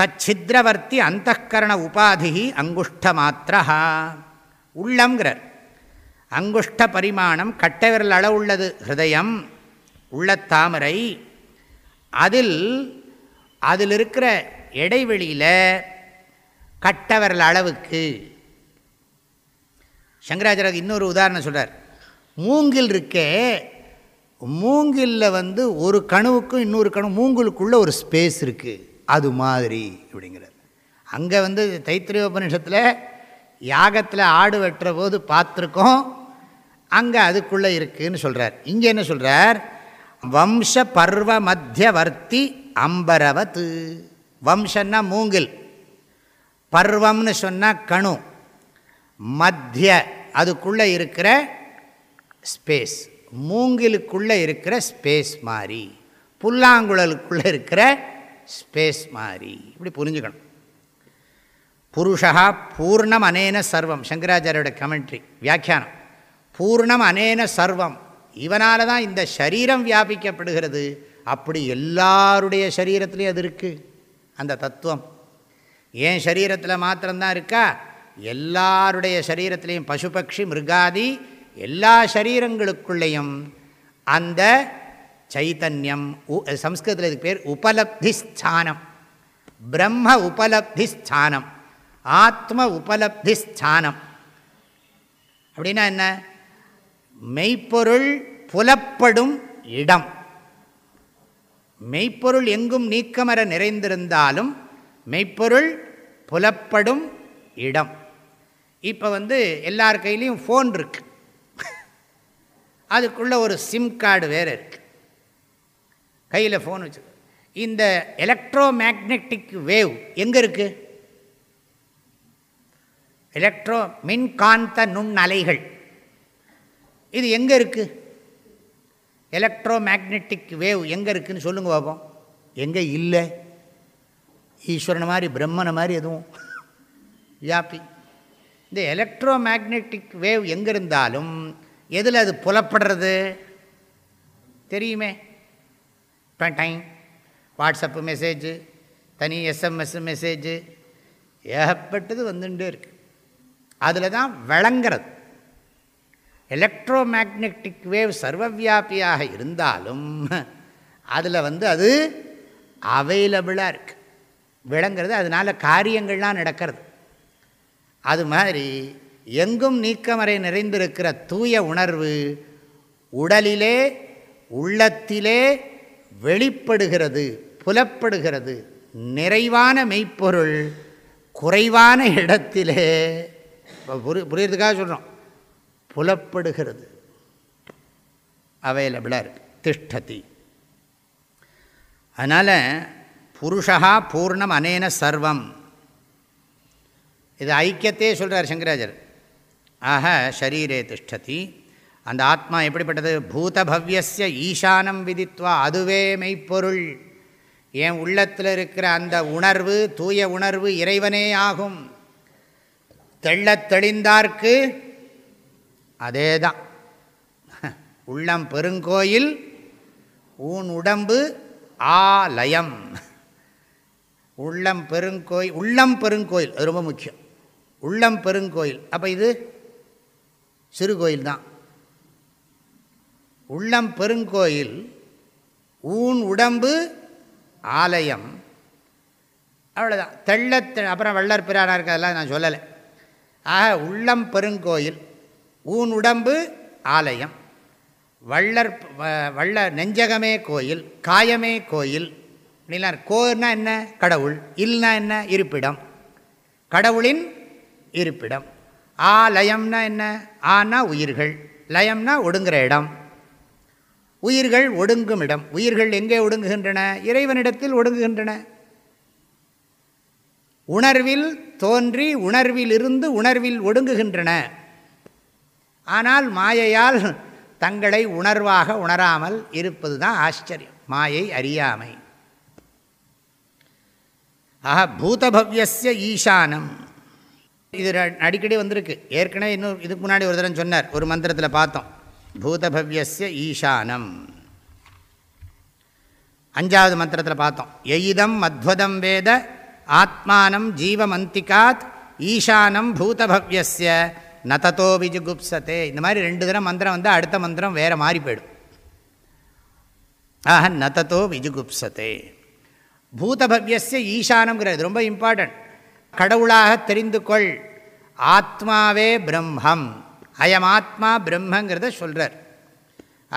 தச்சித்ரவர்த்தி அந்தகரண உபாதி அங்குஷ்ட மாத்திரா உள்ளங்கிறார் அங்குஷ்ட பரிமாணம் கட்டவிரல் அளவுள்ளது ஹிருதயம் உள்ள தாமரை அதில் அதில் இருக்கிற இடைவெளியில் கட்டவரல் அளவுக்கு. சங்கராச்சாரியர் இன்னொரு உதாரணம் சொல்கிறார் மூங்கில் இருக்கே மூங்கிலில் வந்து ஒரு கனவுக்கும் இன்னொரு கனவு மூங்கிலுக்குள்ளே ஒரு ஸ்பேஸ் இருக்குது அது மாதிரி அப்படிங்கிறார். அங்கே வந்து தைத்திரிய உபநிஷத்தில் யாகத்தில் ஆடு வெட்டுற போது பார்த்துருக்கோம். அங்கே அதுக்குள்ளே இருக்குதுன்னு சொல்கிறார் இங்கே என்ன சொல்கிறார் வம்ச பர்வ மத்தியவர்த்தி அம்பரவத்து. வம்சன்னா மூங்கில். பர்வம்னு சொன்னால் கணு. மத்திய அதுக்குள்ளே இருக்கிற ஸ்பேஸ் மூங்கிலுக்குள்ளே இருக்கிற ஸ்பேஸ் மாதிரி. புல்லாங்குழலுக்குள்ளே இருக்கிற ஸ்பேஸ் மாதிரி இப்படி புரிஞ்சுக்கணும். புருஷா பூர்ணம் அனேன சர்வம். சங்கராச்சாரியோட கமெண்ட்ரி வியாக்கியானம். பூர்ணம் அனேன சர்வம். இவனால தான் இந்த சரீரம் வியாபிக்கப்படுகிறது. அப்படி எல்லாருடைய சரீரத்துலேயும் அது இருக்குது அந்த தத்துவம். ஏன் சரீரத்தில் மாத்திரம்தான் இருக்கா? எல்லாருடைய சரீரத்திலையும் பசுபக்ஷி மிருகாதி எல்லா சரீரங்களுக்குள்ளேயும் அந்த சைத்தன்யம் சம்ஸ்கிருதத்தில் இதுக்கு பேர் உபலப்தி ஸ்தானம் பிரம்ம உபலப்தி ஸ்தானம் ஆத்ம உபலப்தி ஸ்தானம் அப்படின்னா என்ன? மெய்ப்பொருள் புலப்படும் இடம். மெய்ப்பொருள் எங்கும் நீக்கமர நிறைந்திருந்தாலும் மெய்ப்பொருள் புலப்படும் இடம். இப்போ வந்து எல்லார் கையிலையும் ஃபோன் இருக்குது *laughs* அதுக்குள்ளே ஒரு சிம் கார்டு வேறு இருக்குது கையில் ஃபோன் வச்சு. இந்த எலக்ட்ரோ மேக்னெட்டிக் வேவ் எங்கே இருக்குது எலக்ட்ரோ மின்காந்த நுண்ணலைகள் இது எங்கே இருக்குது எலக்ட்ரோ மேக்னெட்டிக் வேவ் எங்கே இருக்குதுன்னு சொல்லுங்க பார்ப்போம் எங்கே இல்லை? ஈஸ்வரனை மாதிரி பிரம்மனை மாதிரி எதுவும். வியாபி இந்த எலக்ட்ரோ மேக்னெட்டிக் வேவ் எங்கே இருந்தாலும் எதில் அது புலப்படுறது? தெரியுமே? டைம் வாட்ஸ்அப்பு மெசேஜு தனி எஸ்எம்எஸ் மெசேஜு ஏகப்பட்டது வந்துட்டே இருக்குது அதில் தான் விளங்கிறது. எலக்ட்ரோ மேக்னெட்டிக் வேவ் சர்வவியாபியாக இருந்தாலும் அதில் வந்து அது அவைலபிளாக இருக்குது விளங்கிறது அதனால் காரியங்கள்லாம் நடக்கிறது. அது மாதிரி எங்கும் நீக்கமறை நிறைந்திருக்கிற தூய உணர்வு உடலிலே உள்ளத்திலே வெளிப்படுகிறது புலப்படுகிறது. நிறைவான மெய்ப்பொருள் குறைவான இடத்திலே புரி புரியறதுக்காக சொல்கிறோம் புலப்படுகிறது. அவைலபிளாக இருக்குது திஷ்டதி. அதனால் புருஷா பூர்ணம் அனேன சர்வம். இது ஐக்கியத்தையே சொல்கிறார் சங்கராஜர் ஆக ஷரீரே திஷ்டதி. அந்த ஆத்மா எப்படிப்பட்டது? பூதபவ்யஸ்ய ஈசானம் விதித்வா அதுவே மெய்ப்பொருள். என் உள்ளத்தில் இருக்கிற அந்த உணர்வு தூய உணர்வு இறைவனே ஆகும். தெள்ளத் தெளிந்தார்க்கு அதே தான் உள்ளம் பெருங்கோயில் ஊன் உடம்பு ஆலயம். உள்ளம் பெருங்கோயில் உள்ளம் பெருங்கோயில் அது ரொம்ப முக்கியம். உள்ளம் பெருங்கோயில். அப்போ இது சிறு கோயில் தான் உள்ளம் பெருங்கோயில் ஊன் உடம்பு ஆலயம். அவ்வளோதான் தெள்ள அப்புறம் வள்ளற் பிரானாக இருக்கிறதெல்லாம் நான் சொல்லலை. ஆக உள்ளம் பெருங்கோயில் ஊன் உடம்பு ஆலயம். வள்ளற் வள்ள நெஞ்சகமே கோயில் காயமே கோயில். அப்படிலாம் கோர்னா என்ன? கடவுள். இல்னா என்ன? இருப்பிடம். கடவுளின் இருப்பிடம். ஆலயம்னா என்ன? ஆனா உயிர்கள். லயம்னா ஒடுங்குற இடம். உயிர்கள் ஒடுங்கும் இடம். உயிர்கள் எங்கே ஒடுங்குகின்றன? இறைவனிடத்தில் ஒடுங்குகின்றன. உணர்வில் தோன்றி உணர்வில் இருந்து உணர்வில் ஒடுங்குகின்றன. ஆனால் மாயையால் தங்களை உணர்வாக உணராமல் இருப்பது தான் ஆச்சரியம். மாயை அறியாமை. ஆஹா பூதபவ்யஸ்ய ஈசானம் இது அடிக்கடி வந்திருக்கு. ஏற்கனவே இன்னும் இதுக்கு முன்னாடி ஒரு தரம் சொன்னார். ஒரு மந்திரத்தில் பார்த்தோம். பூதபவ்யஸ்ய ஈசானம் அஞ்சாவது மந்திரத்தில் பார்த்தோம். எயிதம் மத்வதம் வேத ஆத்மானம் ஜீவமந்திகாத் ஈசானம் பூதபவ்யஸ்ய நததோ விஜுகுப்சத்தே இந்த மாதிரி ரெண்டு தினம் மந்திரம் வந்து அடுத்த மந்திரம் வேறு மாறி போயிடும். ஆஹ நததோ விஜுகுப்சத்தே பூதபவ்யஸ்ய ஈசானம்ங்கிறது ரொம்ப இம்பார்ட்டன்ட் கடவுளாக தெரிந்து கொள். ஆத்மாவே பிரம்மம். அயமாத்மா பிரம்மங்கிறத சொல்கிறார்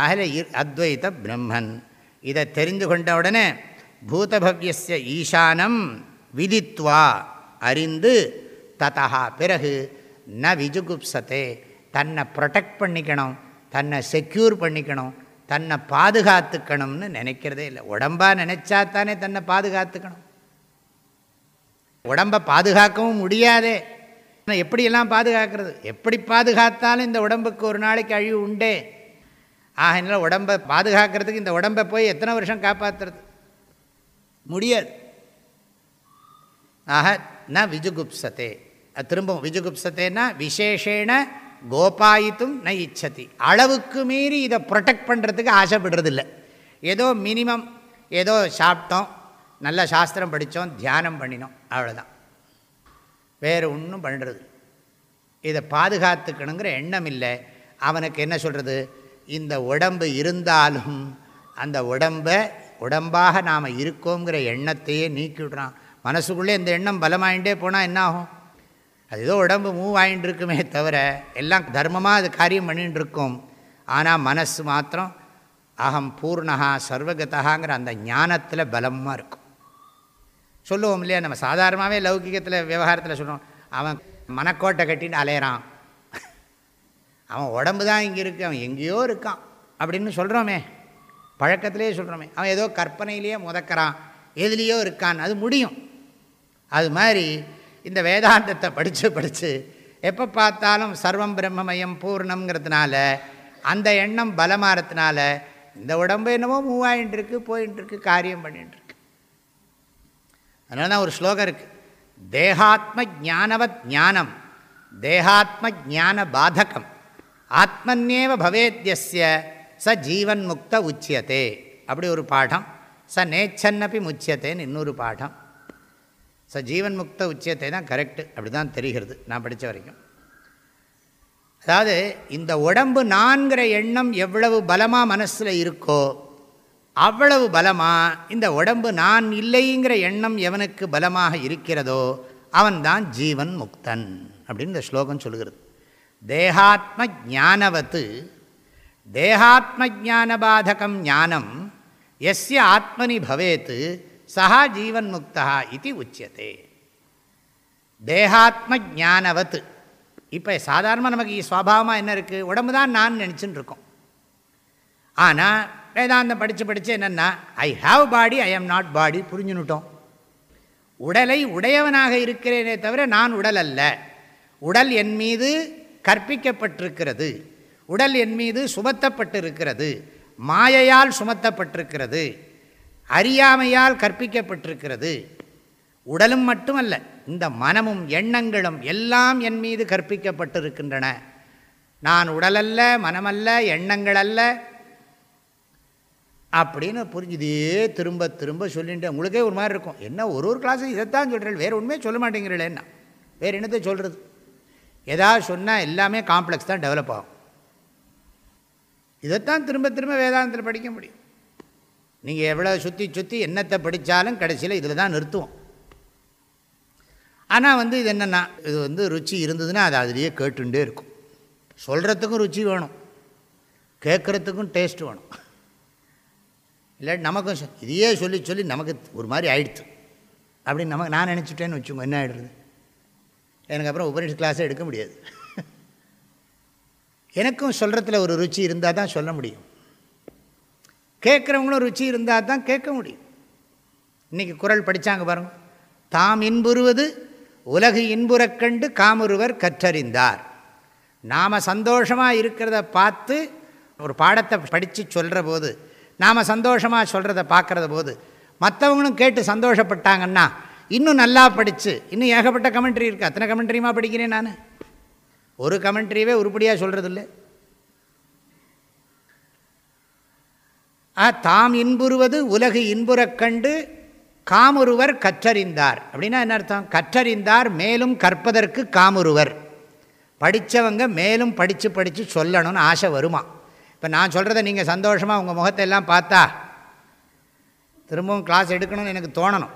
ஆகல அத்வைத பிரம்மன். இதை தெரிந்து கொண்ட உடனே பூதபவ்யஸ்ய ஈசானம் விதித்வா. அறிந்து ததா பிறகு ந விஜுகுப்சத்தே தன்னை ப்ரொடெக்ட் பண்ணிக்கணும் தன்னை செக்யூர் பண்ணிக்கணும் தன்னை பாதுகாத்துக்கணும்னு நினைக்கிறதே இல்லை. உடம்பாக நினச்சா தானே தன்னை பாதுகாத்துக்கணும். உடம்பை பாதுகாக்கவும் முடியாதே. எப்படியெல்லாம் பாதுகாக்கிறது? எப்படி பாதுகாத்தாலும் இந்த உடம்புக்கு ஒரு நாளைக்கு அழிவு உண்டே. ஆகினால உடம்பை பாதுகாக்கிறதுக்கு இந்த உடம்பை போய் எத்தனை வருஷம் காப்பாற்றுறது முடியாது. ஆக ந விஜுகுப்சத்தே திரும்பவும் விஜுகுப்சத்தேன்னா விசேஷேன கோபாயித்தும் ந இச்சதி. அளவுக்கு மீறி இதை ப்ரொடெக்ட் பண்ணுறதுக்கு ஆசைப்படுறதில்லை ஏதோ மினிமம் ஏதோ சாப்பிட்டோம் நல்ல சாஸ்திரம் படித்தோம் தியானம் பண்ணினோம் அவ்வளோதான் வேறு ஒன்றும் பண்ணுறது இதை பாதுகாத்துக்கணுங்கிற எண்ணம் இல்லை. அவனுக்கு என்ன சொல்கிறது இந்த உடம்பு இருந்தாலும் அந்த உடம்பை உடம்பாக நாம் இருக்கோங்கிற எண்ணத்தையே நீக்கிவிடுறான் மனசுக்குள்ளே இந்த எண்ணம் பலமாயிட்டே போனால் என்ன ஆகும்? அது ஏதோ உடம்பு மூவ் ஆகிட்டு இருக்குமே தவிர எல்லாம் தர்மமாக அது காரியம் பண்ணிகிட்டு இருக்கும். ஆனால் மனசு மாத்திரம் அகம் பூர்ணகா சர்வகதாங்கிற அந்த ஞானத்தில் பலமாக இருக்கும். சொல்லுவோம் இல்லையா? நம்ம சாதாரணமாகவே லௌகிகத்தில் விவகாரத்தில் சொல்லுவோம் அவன் மனக்கோட்டை கட்டின்னு அலையிறான். அவன் உடம்பு தான் இங்கே இருக்குது அவன் எங்கேயோ இருக்கான் அப்படின்னு சொல்கிறோமே பழக்கத்திலே சொல்கிறோமே அவன் ஏதோ கற்பனையிலேயே முதக்கிறான். எதுலேயோ இருக்கான். அது முடியும். அது மாதிரி இந்த வேதாந்தத்தை படித்து படித்து எப்போ பார்த்தாலும் சர்வம் பிரம்மமயம் பூர்ணம்ங்கிறதுனால அந்த எண்ணம் பலமாகறதுனால இந்த உடம்பு என்னவோ மூவாயின்ட்டுருக்கு போயின்ட்டுருக்கு காரியம் பண்ணிட்டுருக்கு அதனால தான் ஒரு ஸ்லோகம் இருக்குது தேகாத்ம ஜானவத் ஞானம். தேகாத்ம ஜான பாதகம். ஆத்மன்யேவ பவேத்யஸ்ய ச ஜீவன் முக்த உச்சியத்தே அப்படி ஒரு பாடம். ச நேச்சன்னப்பி முச்சியத்தேன்னு இன்னொரு பாடம். ச ஜீவன் முக்த உச்சியத்தை தான் கரெக்டு. அப்படி தான் தெரிகிறது. நான் படித்த வரைக்கும். அதாவது இந்த உடம்பு நான்கிற எண்ணம் எவ்வளவு பலமாக மனசில் இருக்கோ அவ்வளவு பலமாக இந்த உடம்பு நான் இல்லைங்கிற எண்ணம் எவனுக்கு பலமாக இருக்கிறதோ அவன்தான் ஜீவன் முக்தன் அப்படின்னு இந்த ஸ்லோகம் சொல்கிறது தேகாத்ம ஜானவத்து தேகாத்ம ஜானபாதகம் ஞானம் எஸ்ய ஆத்மனி பவேத்து சஹா ஜீவன் முக்தா இது உச்சியதே. தேகாத்ம ஜானவத்து இப்போ சாதாரணமாக நமக்கு ஸ்வாபாவமாக என்ன இருக்குது உடம்பு தான் நான் நினச்சின்னு இருக்கோம். ஆனால் வேதாந்தம் படித்து படித்து என்னென்னா I have body I am not body புரிஞ்சுனுட்டோம் உடலை உடையவனாக இருக்கிறேனே தவிர நான் உடல் அல்ல. உடல் என் மீது கற்பிக்கப்பட்டிருக்கிறது. உடல் என் மீது சுமத்தப்பட்டிருக்கிறது. மாயையால் சுமத்தப்பட்டிருக்கிறது. அறியாமையால் கற்பிக்கப்பட்டிருக்கிறது. உடலும் மட்டுமல்ல இந்த மனமும் எண்ணங்களும் எல்லாம் என் மீது கற்பிக்கப்பட்டிருக்கின்றன. நான் உடலல்ல மனமல்ல எண்ணங்கள் அல்ல அப்படின்னு புரிஞ்சுதே. திரும்ப திரும்ப சொல்லிட்டு உங்களுக்கே ஒரு மாதிரி இருக்கும். என்ன ஒரு ஒரு கிளாஸும் இதைத்தான் சொல்கிறேன் வேறு ஒன்றுமே சொல்ல மாட்டேங்கிறீங்களே என்ன வேறு என்னத்தை சொல்கிறது எதாவது சொன்னால் எல்லாமே காம்ப்ளெக்ஸ் தான் டெவலப் ஆகும். இதைத்தான் திரும்ப திரும்ப வேதாந்தத்தில் படிக்க முடியும். நீங்கள் எவ்வளோ சுற்றி சுற்றி என்னத்தை படித்தாலும் கடைசியில் இதில் தான் நிறுத்துவோம். ஆனால் வந்து இது என்னென்னா இது வந்து ருச்சி இருந்ததுன்னா அது அதுலேயே கேட்டுண்டே இருக்கும். சொல்கிறதுக்கும் ருச்சி வேணும். கேட்குறதுக்கும் டேஸ்ட் வேணும். இல்லாட்டி நமக்கும் இதையே சொல்லி சொல்லி நமக்கு ஒரு மாதிரி ஆயிடுச்சு அப்படின்னு நமக்கு நான் நினச்சிட்டேன்னு வச்சுக்கோங்க என்ன ஆகிடுறது எனக்கு அப்புறம் உபனிஷ் கிளாஸே எடுக்க முடியாது. *laughs* எனக்கும் சொல்கிறதுல ஒரு ருச்சி இருந்தால் தான் சொல்ல முடியும். கேட்குறவங்களும் ருச்சி இருந்தால் தான் கேட்க முடியும். இன்றைக்கி குரல் படித்தாங்க பாருங்க. தாம் இன்புறுவது உலகு இன்புறக் கண்டு காமுருவர் கற்றறிந்தார். நாம் சந்தோஷமாக இருக்கிறத பார்த்து ஒரு பாடத்தை படித்து சொல்கிற போது நாம் சந்தோஷமாக சொல்கிறத பார்க்குறத போது மற்றவங்களும் கேட்டு சந்தோஷப்பட்டாங்கன்னா இன்னும் நல்லா படித்து இன்னும் ஏகப்பட்ட கமெண்ட்ரி இருக்குது அத்தனை கமெண்ட்ரியுமா படிக்கிறேன் நான்? ஒரு கமெண்ட்ரியவே உருப்படியாக சொல்கிறதில்லை தாம் இன்புறுவது உலகு இன்புறக் கண்டு காமுருவர் கற்றறிந்தார். அப்படின்னா என்ன அர்த்தம்? கற்றறிந்தார் மேலும் கற்பதற்கு காமுருவர் படித்தவங்க மேலும் படித்து படித்து சொல்லணும்னு ஆசை வருமா? இப்போ நான் சொல்கிறத நீங்கள் சந்தோஷமாக உங்கள் முகத்தை எல்லாம் பார்த்தா திரும்பவும் கிளாஸ் எடுக்கணும்னு எனக்கு தோணணும்.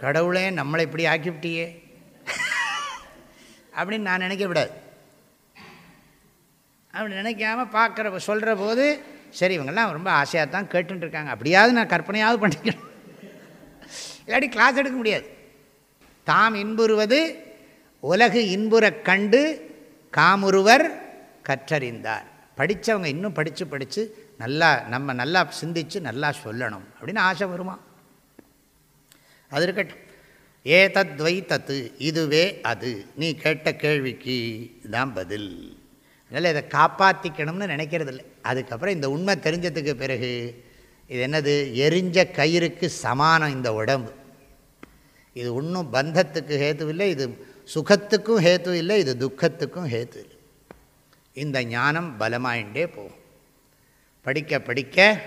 கடவுளே நம்மளை இப்படி ஆக்கிவிட்டியே. அப்படின்னு நான் நினைக்க விடாது அப்படி நினைக்காம பார்க்குற சொல்கிற போது சரி இவங்கெல்லாம் ரொம்ப ஆசையாக தான் கேட்டுருக்காங்க அப்படியாவது நான் கற்பனையாவது பண்ணிக்கணும். இல்லாட்டி கிளாஸ் எடுக்க முடியாது. தாம் இன்புறுவது உலகு இன்புறக் கண்டு காமுருவர் கற்றறிந்தார். படித்தவங்க இன்னும் படித்து படித்து நல்லா நம்ம நல்லா சிந்தித்து நல்லா சொல்லணும் அப்படின்னு ஆசை வருமா? அது இருக்கட்டும். ஏ தத்வை தத்து இதுவே அது. நீ கேட்ட கேள்விக்கு தான் பதில். அதனால் இதை காப்பாற்றிக்கணும்னு நினைக்கிறதில்ல. அதுக்கப்புறம் இந்த உண்மை தெரிஞ்சதுக்கு பிறகு இது என்னது? எரிஞ்ச கயிறுக்கு சமானம் இந்த உடம்பு. இது ஒன்றும் பந்தத்துக்கு ஹேத்து இல்லை இது சுகத்துக்கும் ஹேத்து இல்லை இது துக்கத்துக்கும் ஹேத்து இல்லை. இந்த ஞானம் பலமாயிண்டே போகும். படிக்க படிக்க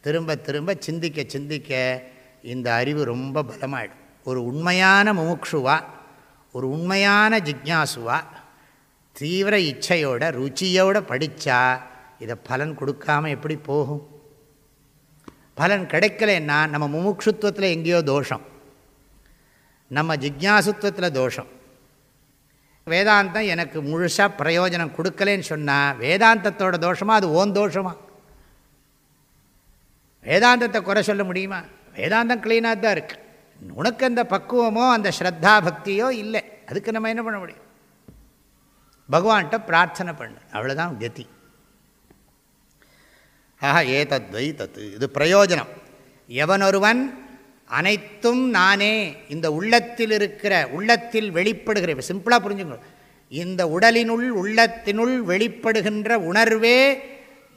திரும்ப திரும்ப சிந்திக்க சிந்திக்க இந்த அறிவு ரொம்ப பலமாயிடும். ஒரு உண்மையான முமுக்ஷுவா ஒரு உண்மையான ஜிக்யாசுவா தீவிர இச்சையோட ருச்சியோடு படித்தா இதை பலன் கொடுக்காமல் எப்படி போகும்? பலன் கிடைக்கலன்னா நம்ம முமுட்சுத்துவத்தில் எங்கேயோ தோஷம். நம்ம ஜிக்யாசுத்துவத்தில் தோஷம். வேதாந்தம் எனக்கு முழுசாக பிரயோஜனம் கொடுக்கலேன்னு சொன்னால் வேதாந்தத்தோட தோஷமா? அது ஓன் தோஷமா? வேதாந்தத்தை குறை சொல்ல முடியுமா? வேதாந்தம் க்ளீனாக தான் இருக்குது உனக்கு அந்த பக்குவமோ அந்த ஸ்ரத்தா பக்தியோ இல்லை. அதுக்கு நம்ம என்ன பண்ண முடியும்? பகவான்கிட்ட பிரார்த்தனை பண்ணு. அவ்வளோதான் கதி. ஆஹா ஏ தத்வை தத்து இது பிரயோஜனம். எவனொருவன் அனைத்தும் நானே. இந்த உள்ளத்தில் இருக்கிற உள்ளத்தில் வெளிப்படுகிற சிம்பிளாக புரிஞ்சுங்க. இந்த உடலினுள் உள்ளத்தினுள் வெளிப்படுகின்ற உணர்வே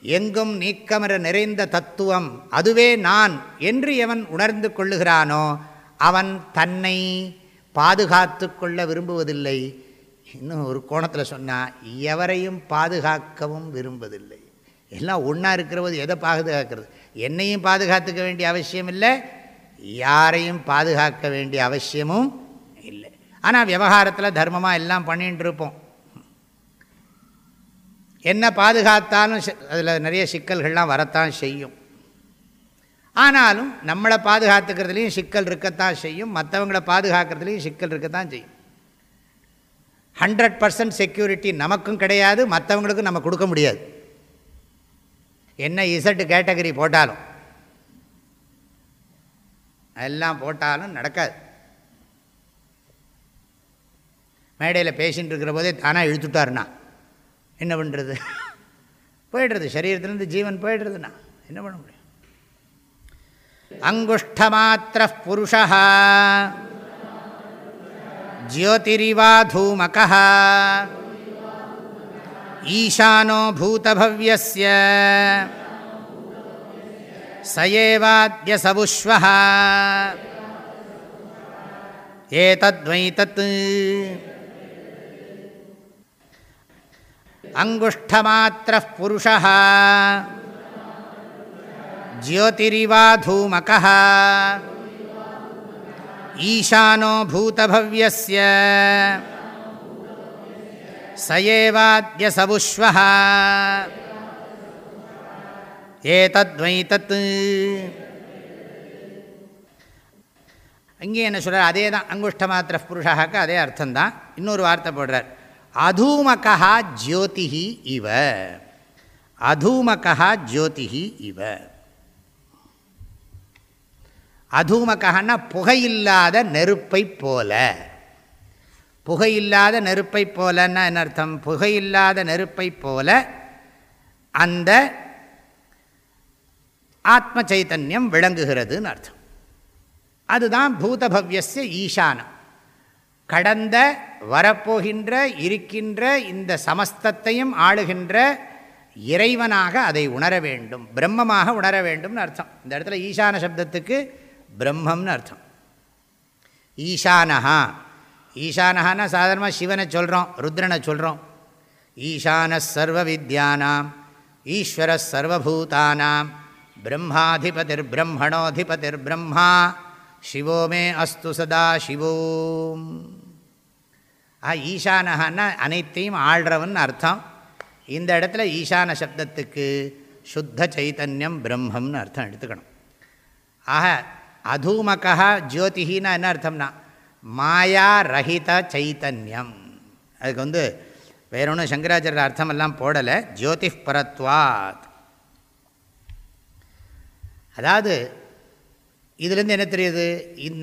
எங்கும் நீக்கமர நிறைந்த தத்துவம். அதுவே நான். என்று எவன் உணர்ந்து கொள்ளுகிறானோ அவன் தன்னை பாதுகாத்து கொள்ள விரும்புவதில்லை. இன்னும் ஒரு கோணத்தில் சொன்னால் எவரையும் பாதுகாக்கவும் விரும்புவதில்லை. எல்லாம் ஒன்றா இருக்கிறவது எதை பாதுகாக்கிறது? என்னையும் பாதுகாத்துக்க வேண்டிய அவசியம் இல்லை. யாரையும் பாதுகாக்க வேண்டிய அவசியமும் இல்லை. ஆனால் விவகாரத்தில் தர்மமாக எல்லாம் பண்ணிகிட்டு இருப்போம் என்ன பாதுகாத்தாலும் அதில் நிறைய சிக்கல்கள்லாம் வரத்தான் செய்யும். ஆனாலும் நம்மளை பாதுகாத்துக்கிறதுலேயும் சிக்கல் இருக்கத்தான் செய்யும். மற்றவங்களை பாதுகாக்கிறதுலையும் சிக்கல் இருக்கத்தான் செய்யும். ஹண்ட்ரட் பர்சன்ட் செக்யூரிட்டி நமக்கும் கிடையாது மற்றவங்களுக்கும் நம்ம கொடுக்க முடியாது. என்ன இசட்டு கேட்டகரி போட்டாலும். எல்லாம் போட்டாலும் நடக்காது. மேடையில் பேசின்னு இருக்கிற போதே தானாக இழுத்துட்டாருண்ணா. என்ன பண்ணுறது போயிடுறது சரீரத்திலேருந்து ஜீவன் போயிடுறதுண்ணா. என்ன பண்ண முடியும்? அங்குஷ்டமாத்திர புருஷா. ஜோதிரிவா தூமக ஈசானோ பூதபவ்யஸ்ய. சயேவாத்ய சபுஷ்வः ஏதத்வை தத் அங்குஷ்டமாத்திர புருஷா ஜோதிரிவா தூமக ஈசானோ பூதபவ்யஸ்ய சயேவாத்ய சபுஷ்வः ஏதத்வை தத் அங்கே என்ன சொல்கிறார் அதே தான் அங்குஷ்ட மாத்திர புருஷாக்கு அதே அர்த்தம்தான். இன்னொரு வார்த்தை போடுறார். அதூமகா ஜோதிஹி இவ. அதூமகா ஜோதிஹி இவ. அதூமகன்னா புகையில்லாத நெருப்பை போல. புகையில்லாத நெருப்பை போலன்னா என்ன அர்த்தம்? புகையில்லாத நெருப்பை போல அந்த ஆத்ம சைத்தன்யம் விளங்குகிறதுன்னு அர்த்தம். அதுதான் பூதபவ்யஸ்ய ஈசானம் கடந்த வரப்போகின்ற இருக்கின்ற இந்த சமஸ்தத்தையும் ஆளுகின்ற இறைவனாக அதை உணர வேண்டும். பிரம்மமாக உணர வேண்டும்னு அர்த்தம். இந்த இடத்துல ஈசான சப்தத்துக்கு பிரம்மம்னு அர்த்தம். ஈசானஹா ஈசானஹான்னா சாதாரணமாக சிவனை சொல்கிறோம் ருத்ரனை சொல்கிறோம் ஈசான சர்வ வித்யானாம் ஈஸ்வர சர்வபூதானாம் பிரம்மாதிபதிர் பிரம்மணோதிபதிர் பிரம்மா சிவோ மே அஸ்து சதா சிவோம் ஆ ஈசானஹான்னா அனைத்தையும் ஆள்றவன் அர்த்தம். இந்த இடத்துல ஈசான சப்தத்துக்கு சுத்த சைத்தன்யம் பிரம்மம்னு அர்த்தம் எடுத்துக்கணும். ஆக அதூமகா ஜோதிஹின்னா என்ன அர்த்தம்னா மாயா ரஹித சைத்தன்யம். அதுக்கு வந்து வேற ஒன்றும் சங்கராச்சாரிய அர்த்தமெல்லாம் போடலை. ஜோதி பரத்வாத் அதாவது இதுலேருந்து என்ன தெரியுது?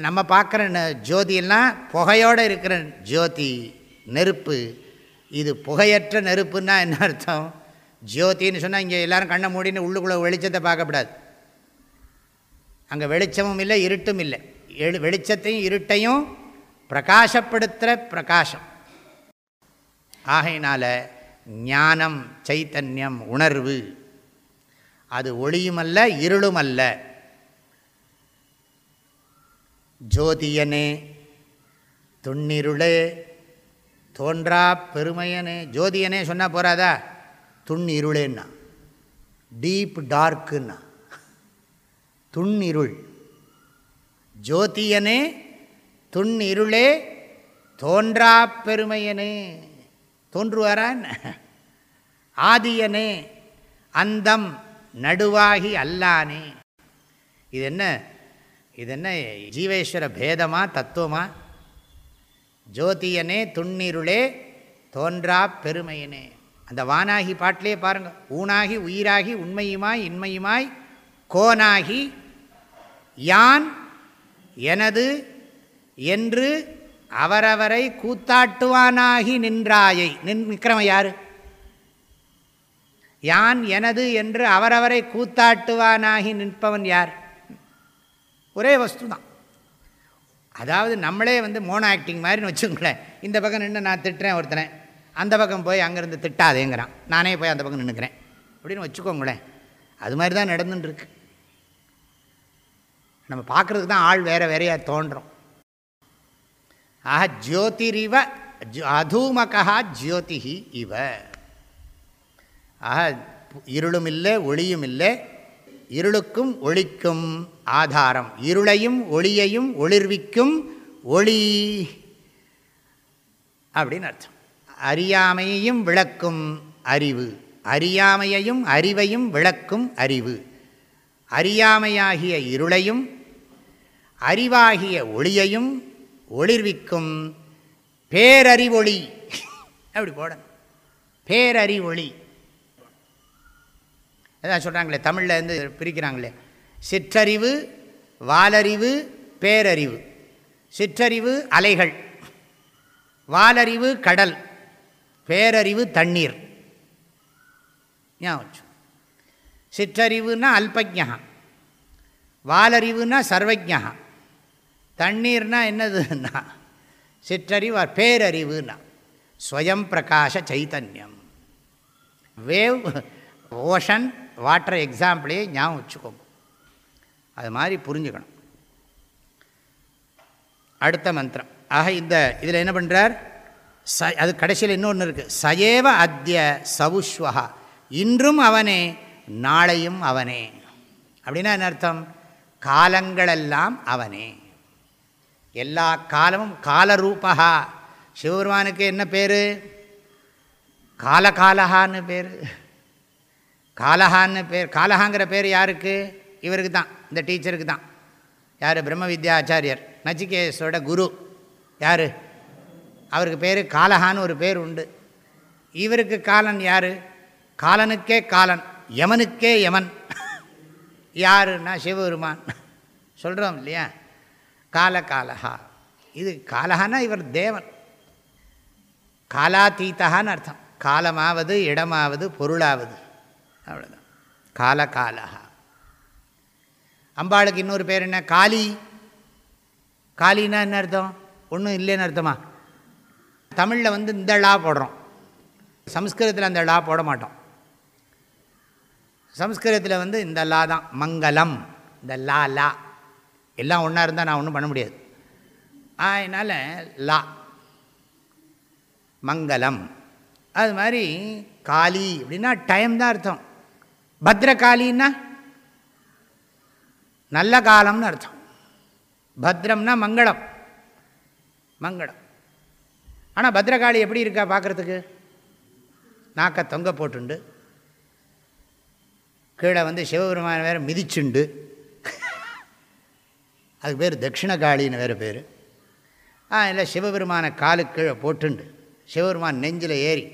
நம்ம பார்க்குற ஜோதியெல்லாம் புகையோடு இருக்கிற ஜோதி நெருப்பு. இது புகையற்ற நெருப்புன்னா என்ன அர்த்தம்? ஜோதின்னு சொன்னால் இங்கே எல்லோரும் கண்ணை மூடின்னு உள்ளுக்குள்ளே வெளிச்சத்தை பார்க்கக்கூடாது. அங்கே வெளிச்சமும் இல்லை இருட்டும் இல்லை. எழு வெளிச்சத்தையும் இருட்டையும் பிரகாசப்படுத்துகிற பிரகாசம். ஆகையினால் ஞானம் சைத்தன்யம் உணர்வு அது ஒளியுமல்ல இருளுமல்ல. ஜோதியனே துண்ணிருளே தோன்றா பெருமையனே. ஜோதியனே சொன்னால் போகிறாதா துண்ணிருளேன்னா. டீப் டார்க்குன்னா. துண்ணிருள். ஜோதியனே துண்ணிருளே தோன்றா பெருமையனே. தோன்றுவாரா ஆதியனே அந்தம் நடுவாகி அல்லானே. இது என்ன இது என்ன ஜீவேஸ்வர பேதமா தத்துவமா? ஜோதியனே துண்ணிருளே தோன்றா பெருமையனே. அந்த வானாகி பாட்டிலே பாருங்கள் ஊனாகி உயிராகி உண்மையுமாய் இன்மையுமாய் கோனாகி யான் எனது என்று அவரவரை கூத்தாட்டுவானாகி நின்றாயை. நின் நிற்கிறவன் யார்? யான் எனது என்று அவரவரை கூத்தாட்டுவானாகி நிற்பவன் யார்? ஒரே வஸ்து தான் அதாவது நம்மளே வந்து மோனோ ஆக்டிங் மாதிரின்னு வச்சுக்கோங்களேன். இந்த பக்கம் நின்று நான் திட்டுறேன் ஒருத்தனை. அந்த பக்கம் போய் அங்கேருந்து திட்டாதேங்கிறான். நானே போய் அந்த பக்கம் நின்றுக்கிறேன் அப்படின்னு வச்சுக்கோங்களேன். அது மாதிரி தான் நடந்துட்டுருக்கு. நம்ம பார்க்குறதுக்கு தான் ஆள் வேறு வேறையாக தோன்றும். ஆஹா ஜோதிரிவ அதூமகா ஜோதிஹி இவ. ஆஹா இருளும் இல்லை ஒளியும் இல்லை இருளுக்கும் ஒளிக்கும் ஆதாரம். இருளையும் ஒளியையும் ஒளிர்விக்கும் ஒளி. அப்படின்னு அர்த்தம். அறியாமையையும் விளக்கும் அறிவு. அறியாமையையும் அறிவையும் விளக்கும் அறிவு. அறியாமையாகிய இருளையும் அறிவாகிய ஒளியையும் ஒளிர்விக்கும் பேரறிவொளி. *laughs* அப்படி போட பேரறிவொளி. அதான் சொல்கிறாங்களே தமிழில் இருந்து பிரிக்கிறாங்களே. சிற்றறிவு வாலறிவு பேரறிவு. சிற்றறிவு அலைகள். வாலறிவு கடல். பேரறிவு தண்ணீர். ஞாபகம் சிற்றறிவுனா அல்பஜா வாலறிவுனா சர்வஜா தண்ணீர்னா என்னதுன்னா சிற்றறிவு பேரறிவுனா. ஸ்வயம் பிரகாஷ சைத்தன்யம் வேவ் ஓஷன் வாட்டர் எக்ஸாம்பிளே ஞாபகம் வச்சுக்கோங்க. அது மாதிரி புரிஞ்சுக்கணும். அடுத்த மந்திரம். ஆக இந்த இதில் என்ன பண்ணுறார் ச அது கடைசியில் இன்னொன்று இருக்குது சயேவ அத்திய சவுஸ்வகா இன்றும் அவனே நாளையும் அவனே. அப்படின்னா என்ன அர்த்தம்? காலங்களெல்லாம் அவனே. எல்லா காலமும் காலரூபா சிவபெருமானுக்கு என்ன பேர்? காலகாலஹான்னு பேர். காலஹான்னு பேர் காலஹாங்கிற பேர் யாருக்கு? இவருக்கு தான் இந்த டீச்சருக்கு தான் யார்? பிரம்ம வித்யாச்சாரியர் நச்சிகேஸோட குரு. யார்? அவருக்கு பேர் காலஹான்னு ஒரு பேர் உண்டு. இவருக்கு காலன் யார்? காலனுக்கே காலன் யமனுக்கே யமன். யாருன்னா சிவபெருமான். சொல்கிறோம் இல்லையா? கால காலஹா. இது காலஹானா இவர் தேவன். காலாத்தீத்தகான்னு அர்த்தம். காலமாவது இடமாவது பொருளாவது. அவ்வளோதான் கால காலஹா அம்பாளுக்கு இன்னொரு பேர் என்ன? காளி. காளின்னா என்ன அர்த்தம்? ஒன்றும் இல்லைன்னு அர்த்தமா? தமிழில் வந்து இந்த லா போடுறோம். சம்ஸ்கிருதத்தில் அந்த லா போட மாட்டோம். சம்ஸ்கிருதத்தில் வந்து இந்த லா தான். மங்களம். இந்த லா லா. எல்லாம் ஒன்றா இருந்தால் நான் ஒன்றும் பண்ண முடியாது. அதனால் லா. மங்களம். அது மாதிரி காளி அப்படின்னா டைம் தான் அர்த்தம். பத்ரகாளின்னா நல்ல காலம்னு அர்த்தம். பத்ரம்னா மங்களம். மங்களம். ஆனால் பத்ரகாளி எப்படி இருக்கா பார்க்குறதுக்கு நாக்க தொங்க போட்டுண்டு. கீழே வந்து சிவபெருமான வேறு மிதிச்சுண்டு. அதுக்கு பேர் தட்சிணகாளின்னு வேறு பேர். ஆ இல்லை சிவபெருமான காலு கீழே போட்டுண்டு. சிவபெருமான் நெஞ்சில் ஏறி.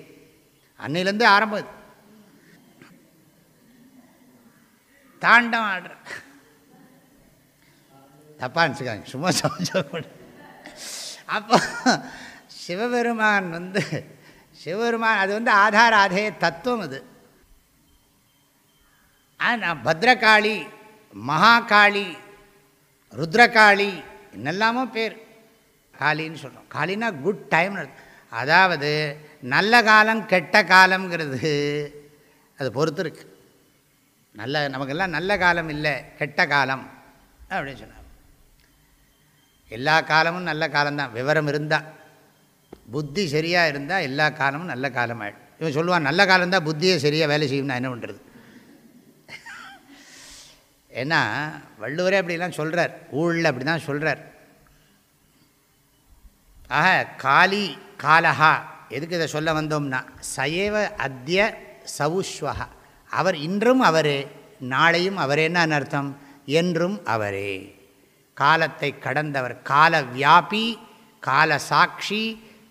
அன்னையிலேருந்து ஆரம்பம் இது தாண்டம் ஆடுற தப்பாக நினச்சிக்காங்க சும்மா சொல்ல அப்போ சிவபெருமான் வந்து சிவபெருமான் அது வந்து ஆதார ஆதேய தத்துவம் அது. பத்ரகாளி மகாகாளி ருத்ரகாளி என்னெல்லாமோ பேர். காளின்னு சொல்கிறோம் காளின்னா குட் டைம் அதாவது நல்ல காலம் கெட்ட காலங்கிறது அது பொறுத்து இருக்கு. நல்ல நமக்கெல்லாம் நல்ல காலம் இல்லை கெட்ட காலம் அப்படின்னு சொன்னார் எல்லா காலமும் நல்ல காலம்தான் விவரம் இருந்தால் புத்தி சரியாக இருந்தால் எல்லா காலமும் நல்ல காலம் ஆகிடும் இவன் சொல்லுவான் நல்ல காலம் தான் புத்தியை சரியாக வேலை செய்யும்னா என்ன பண்ணுறது ஏன்னா வள்ளுவரே அப்படிலாம் சொல்கிறார் ஊழில் அப்படி தான் சொல்கிறார் ஆக காலி காலஹா எதுக்கு இதை சொல்ல வந்தோம்னா சயேவ அத்திய சவுஸ்வகா அவர் இன்றும் அவரே நாளையும் அவரேன்னு அர்த்தம்? என்றும் அவரே. காலத்தை கடந்தவர் கால வியாபி கால சாட்சி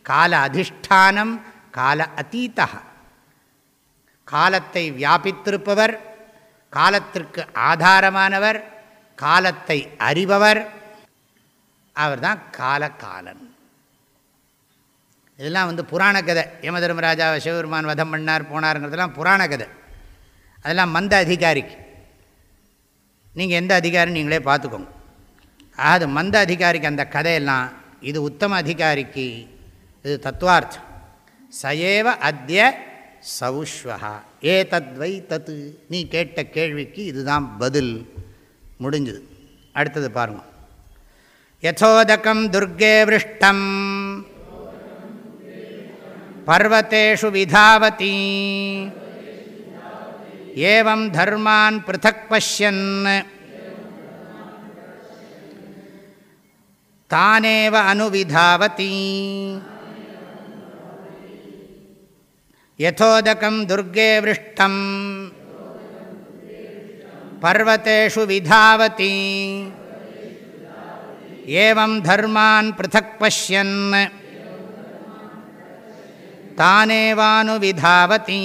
கால அதிஷ்டானம் கால அதீதா. காலத்தை வியாபித்திருப்பவர் காலத்திற்கு ஆதாரமானவர் காலத்தை அறிபவர் அவர்தான் காலகாலன். இதெல்லாம் வந்து புராண கதை யம தர்மராஜா சிவபெருமான் வதம் பண்ணார் போனாருங்கிறதுலாம் புராண கதை அதெல்லாம் மந்த அதிகாரிக்கு. நீங்கள் எந்த அதிகாரின்னு நீங்களே பார்த்துக்கோங்க. அது மந்த அதிகாரிக்கு அந்த கதையெல்லாம் இது உத்தம அதிகாரிக்கு இது தத்துவார்த்தம். சயேவ அத்திய சவுஸ்வகா ஏ தத்வை தத்து. நீ கேட்ட கேள்விக்கு இதுதான் பதில். முடிஞ்சுது. அடுத்தது பாருங்கள் யசோதகம் துர்கே விருஷ்டம். பர்வத்தேஷு விதாவதி. ஏவம் தர்மான் பிருத்தக் பஷ்யன். தானேவ அனுவிதாவதி. யதோதகம் துர்கே விருஷ்டம். பர்வத்தேஷு விதாவதி. ஏவம் தர்மான் பிருத்தக் பஷ்யன். தானேவானுவிதாவதி.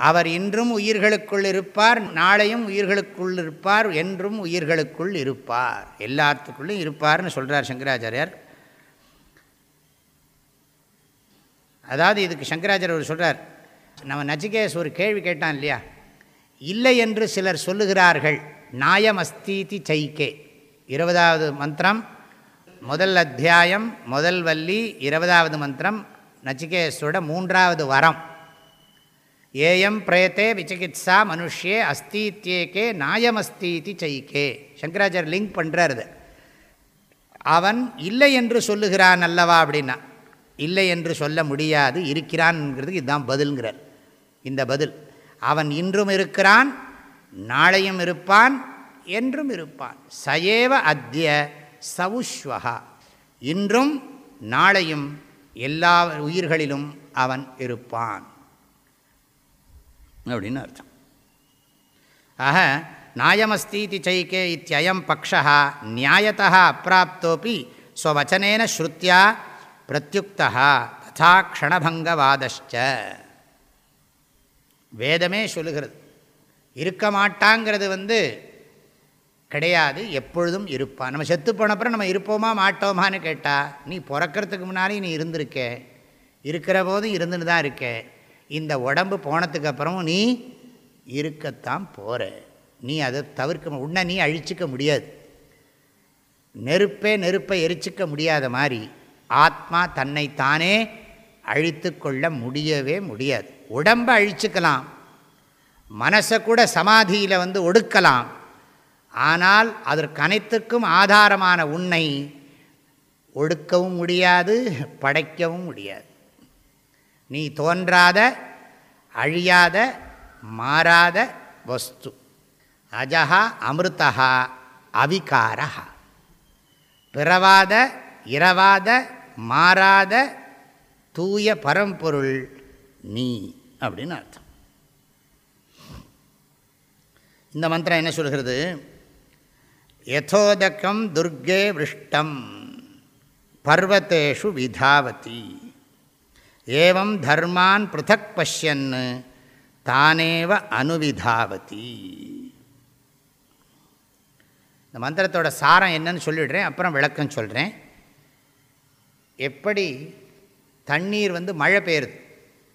அவர் இன்றும் உயிர்களுக்குள் இருப்பார் நாளையும் உயிர்களுக்குள் இருப்பார் என்றும் உயிர்களுக்குள் இருப்பார். எல்லாத்துக்குள்ளும் இருப்பார்னு சொல்கிறார் சங்கராச்சாரியார். அதாவது இதுக்கு சங்கராச்சாரியர் சொல்கிறார் நம்ம நச்சிகேஸ் ஒரு கேள்வி கேட்டான் இல்லையா? இல்லை என்று சிலர் சொல்லுகிறார்கள் நாயமஸ்தீதி சைக்கே இருபதாவது மந்திரம் முதல் அத்தியாயம் முதல் வள்ளி இருபதாவது மந்திரம் நச்சிகேஸோட மூன்றாவது வரம். ஏயம் பிரேத்தே விசிகித்சா மனுஷே அஸ்தீத்தியேக்கே நாயமஸ்தீதி சைக்கே சங்கராச்சார் லிங்க் பண்ணுறாரு அது. அவன் இல்லை என்று சொல்லுகிறான் அல்லவா அப்படின்னா இல்லை என்று சொல்ல முடியாது இருக்கிறான்ங்கிறதுக்கு இதுதான் பதில்ங்கிறார். இந்த பதில் அவன் இன்றும் இருக்கிறான் நாளையும் இருப்பான் என்றும் இருப்பான். சயேவ அத்திய சவுஸ்வகா இன்றும் நாளையும் எல்லா உயிர்களிலும் அவன் இருப்பான். அப்படின்னு அர்த்தம். ஆக நாயமஸ்தீதி சைக்கே இத்தியம் பக்ஷா நியாயத்தா அப்பிராப்தோப்பி ஸ்வச்சனேன ஸ்ருத்தியா பிரத்யுக்தா ததா க்ஷணபங்கவாதச்ச வேதமே சொல்லுகிறது இருக்க மாட்டாங்கிறது வந்து கிடையாது எப்பொழுதும் இருப்பான் நம்ம செத்து போனப்புறம் நம்ம இருப்போமா மாட்டோமான்னு கேட்டால் நீ பிறக்கிறதுக்கு முன்னாலே நீ இருந்திருக்கே. இருக்கிற போதும் இருந்துன்னு தான் இருக்கேன் இந்த உடம்பு போனதுக்கு அப்புறமும் நீ இருக்கத்தான் போகிற நீ அதை தவிர்க்க உன்னை நீ அழிச்சிக்க முடியாது. நெருப்பே நெருப்பை எரிச்சிக்க முடியாத மாதிரி ஆத்மா தன்னைத்தானே அழித்து கொள்ள முடியவே முடியாது. உடம்பை அழிச்சுக்கலாம். மனசை கூட சமாதியில் வந்து ஒடுக்கலாம். ஆனால் அதற்கு அனைத்துக்கும் ஆதாரமான உன்னை ஒடுக்கவும் முடியாது படைக்கவும் முடியாது. நீ தோன்றாத அழியாத மாறாத வஸ்து. அஜகா அமிர்தா அவிகாரா பிறவாத இரவாத மாறாத தூய பரம்பொருள் நீ அப்படின்னு அர்த்தம். இந்த மந்திரம் என்ன சொல்கிறது? யதோதக்கம் துர்கே விஷ்டம் பர்வத்தேஷு விதாவதி. ஏவம் தர்மான் பிருத்தக் பஷ்யன் தானேவ அனுவிதாவதி. இந்த மந்திரத்தோட சாரம் என்னன்னு சொல்லிவிடுறேன் அப்புறம் விளக்கம் சொல்கிறேன் எப்படி தண்ணீர் வந்து மழை பெய்யுது?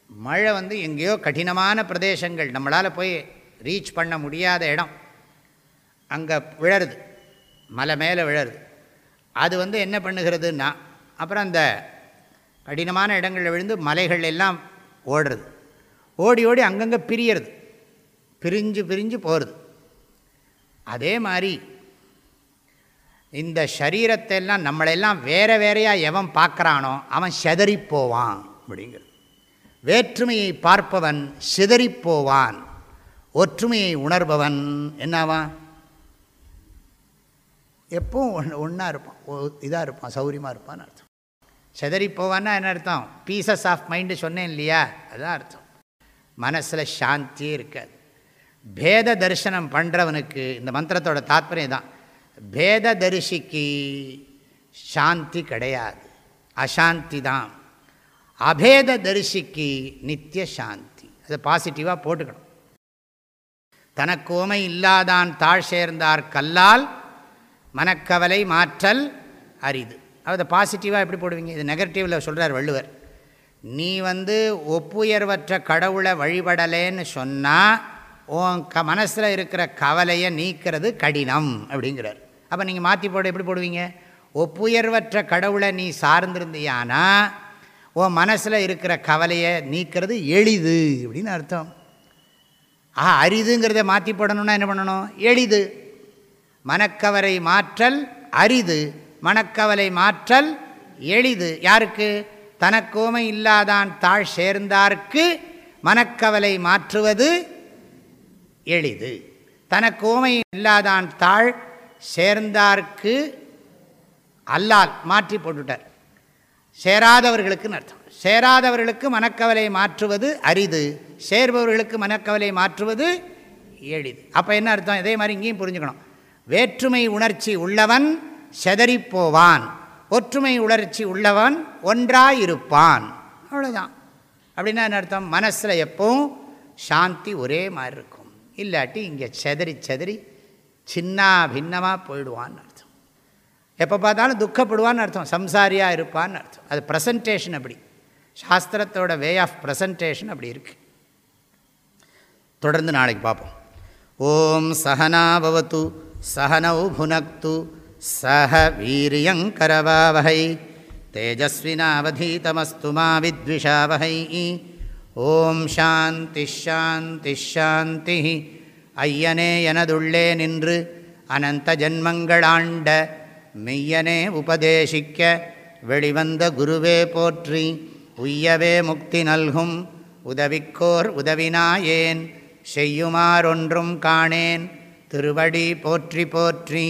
மழை வந்து எங்கேயோ கடினமான பிரதேசங்கள் நம்மளால் போய் ரீச் பண்ண முடியாத இடம். அங்கே விழருது. மலை மேலே விழருது. அது வந்து என்ன பண்ணுகிறதுன்னா அப்புறம் அந்த கடினமான இடங்களில் விழுந்து மலைகள் எல்லாம் ஓடுறது. ஓடி ஓடி அங்கங்கே பிரியறது. பிரிஞ்சு பிரிஞ்சு போகிறது அதே மாதிரி இந்த சரீரத்தை எல்லாம் நம்மளெல்லாம் வேறு வேறையாக எவன் பார்க்குறானோ அவன் செதறி போவான் அப்படிங்கிறது. வேற்றுமையை பார்ப்பவன் சிதறிப்போவான். ஒற்றுமையை உணர்பவன் என்னவான் எப்பவும் ஒன்றா இருப்பான். இதாக இருப்பான் சௌரியமாக இருப்பான்னு அர்த்தம். செதறி போவான்னா என்ன அர்த்தம்? பீசஸ் ஆஃப் மைண்டு சொன்னேன் இல்லையா? அதுதான் அர்த்தம். மனசில் சாந்தியே இருக்காது. பேத தரிசனம் பண்ணுறவனுக்கு இந்த மந்திரத்தோட தாத்பரியம் தான் பேத தரிசிக்கு சாந்தி கிடையாது. அசாந்தி தான் அபேத தரிசிக்கு நித்திய சாந்தி. அதை பாசிட்டிவாக போட்டுக்கணும். தனக்கு ஓமை இல்லாதான் தாழ் சேர்ந்தார் கல்லால் மனக்கவலை மாற்றல் அரிது. அதை பாசிட்டிவாக எப்படி போடுவீங்க? இது நெகட்டிவில் சொல்கிறார் வள்ளுவர். நீ வந்து ஒப்புயர்வற்ற கடவுளை வழிபடலேன்னு சொன்னால் உன் க மனசில் இருக்கிற கவலையை நீக்கிறது கடினம் அப்படிங்கிறார். அப்போ நீங்கள் மாற்றி போட எப்படி போடுவீங்க? ஒப்புயர்வற்ற கடவுளை நீ சார்ந்திருந்தியானா உன் மனசில் இருக்கிற கவலையை நீக்கிறது எளிது அப்படின்னு அர்த்தம். ஆ அரிதுங்கிறத மாற்றி போடணுன்னா என்ன பண்ணணும்? எளிது. மனக்கவரை மாற்றல் அரிது. மனக்கவலை மாற்றல் எளிது. யாருக்கு? தனக்கோமை இல்லாதான் தாழ் சேர்ந்தார்க்கு மனக்கவலை மாற்றுவது எளிது. தனக்கோமை இல்லாதான் தாழ் சேர்ந்தார்க்கு அல்லால் மாற்றி போட்டுட்டார். சேராதவர்களுக்குன்னு அர்த்தம். சேராதவர்களுக்கு மனக்கவலை மாற்றுவது அரிது. சேர்பவர்களுக்கு மனக்கவலை மாற்றுவது எளிது. அப்போ என்ன அர்த்தம்? இதே மாதிரி இங்கேயும் புரிஞ்சுக்கணும். வேற்றுமை உணர்ச்சி உள்ளவன் செதறிப்போவான். ஒற்றுமை உணர்ச்சி உள்ளவன் ஒன்றாயிருப்பான். அவ்வளோதான் அப்படின்னா என்ன அர்த்தம்? மனசில் எப்பவும் சாந்தி ஒரே மாதிரி இருக்கும். இல்லாட்டி இங்கே செதறி செதறி சின்ன பின்னமாக போயிடுவான்னு அர்த்தம். எப்போ பார்த்தாலும் துக்கப்படுவான்னு அர்த்தம். சம்சாரியாக இருப்பான்னு அர்த்தம். அது ப்ரெசன்டேஷன் அப்படி. சாஸ்திரத்தோட வே ஆஃப் ப்ரெசன்டேஷன் அப்படி இருக்குது தொடர்ந்து நாளைக்கு பார்ப்போம். ஓம் சகனாபவத்து சகனௌ புனக்து சஹ வீரியங்கரவாவகை. தேஜஸ்வினாவதீதமஸ்து மா வித்விஷாவகை ஓம் சாந்தி ஷாந்தி ஷாந்தி. ஐயனே எனதுள்ளே நின்று அனந்த ஜன்மங்களாண்ட மெய்யனே உபதேசிக்க வெளிவந்த குருவே போற்றி உய்யவே முக்தி நல்கும் உதவிக்கோர் உதவினாயேன் செய்யுமாறொன்றும் காணேன் திருவடி போற்றி போற்றி.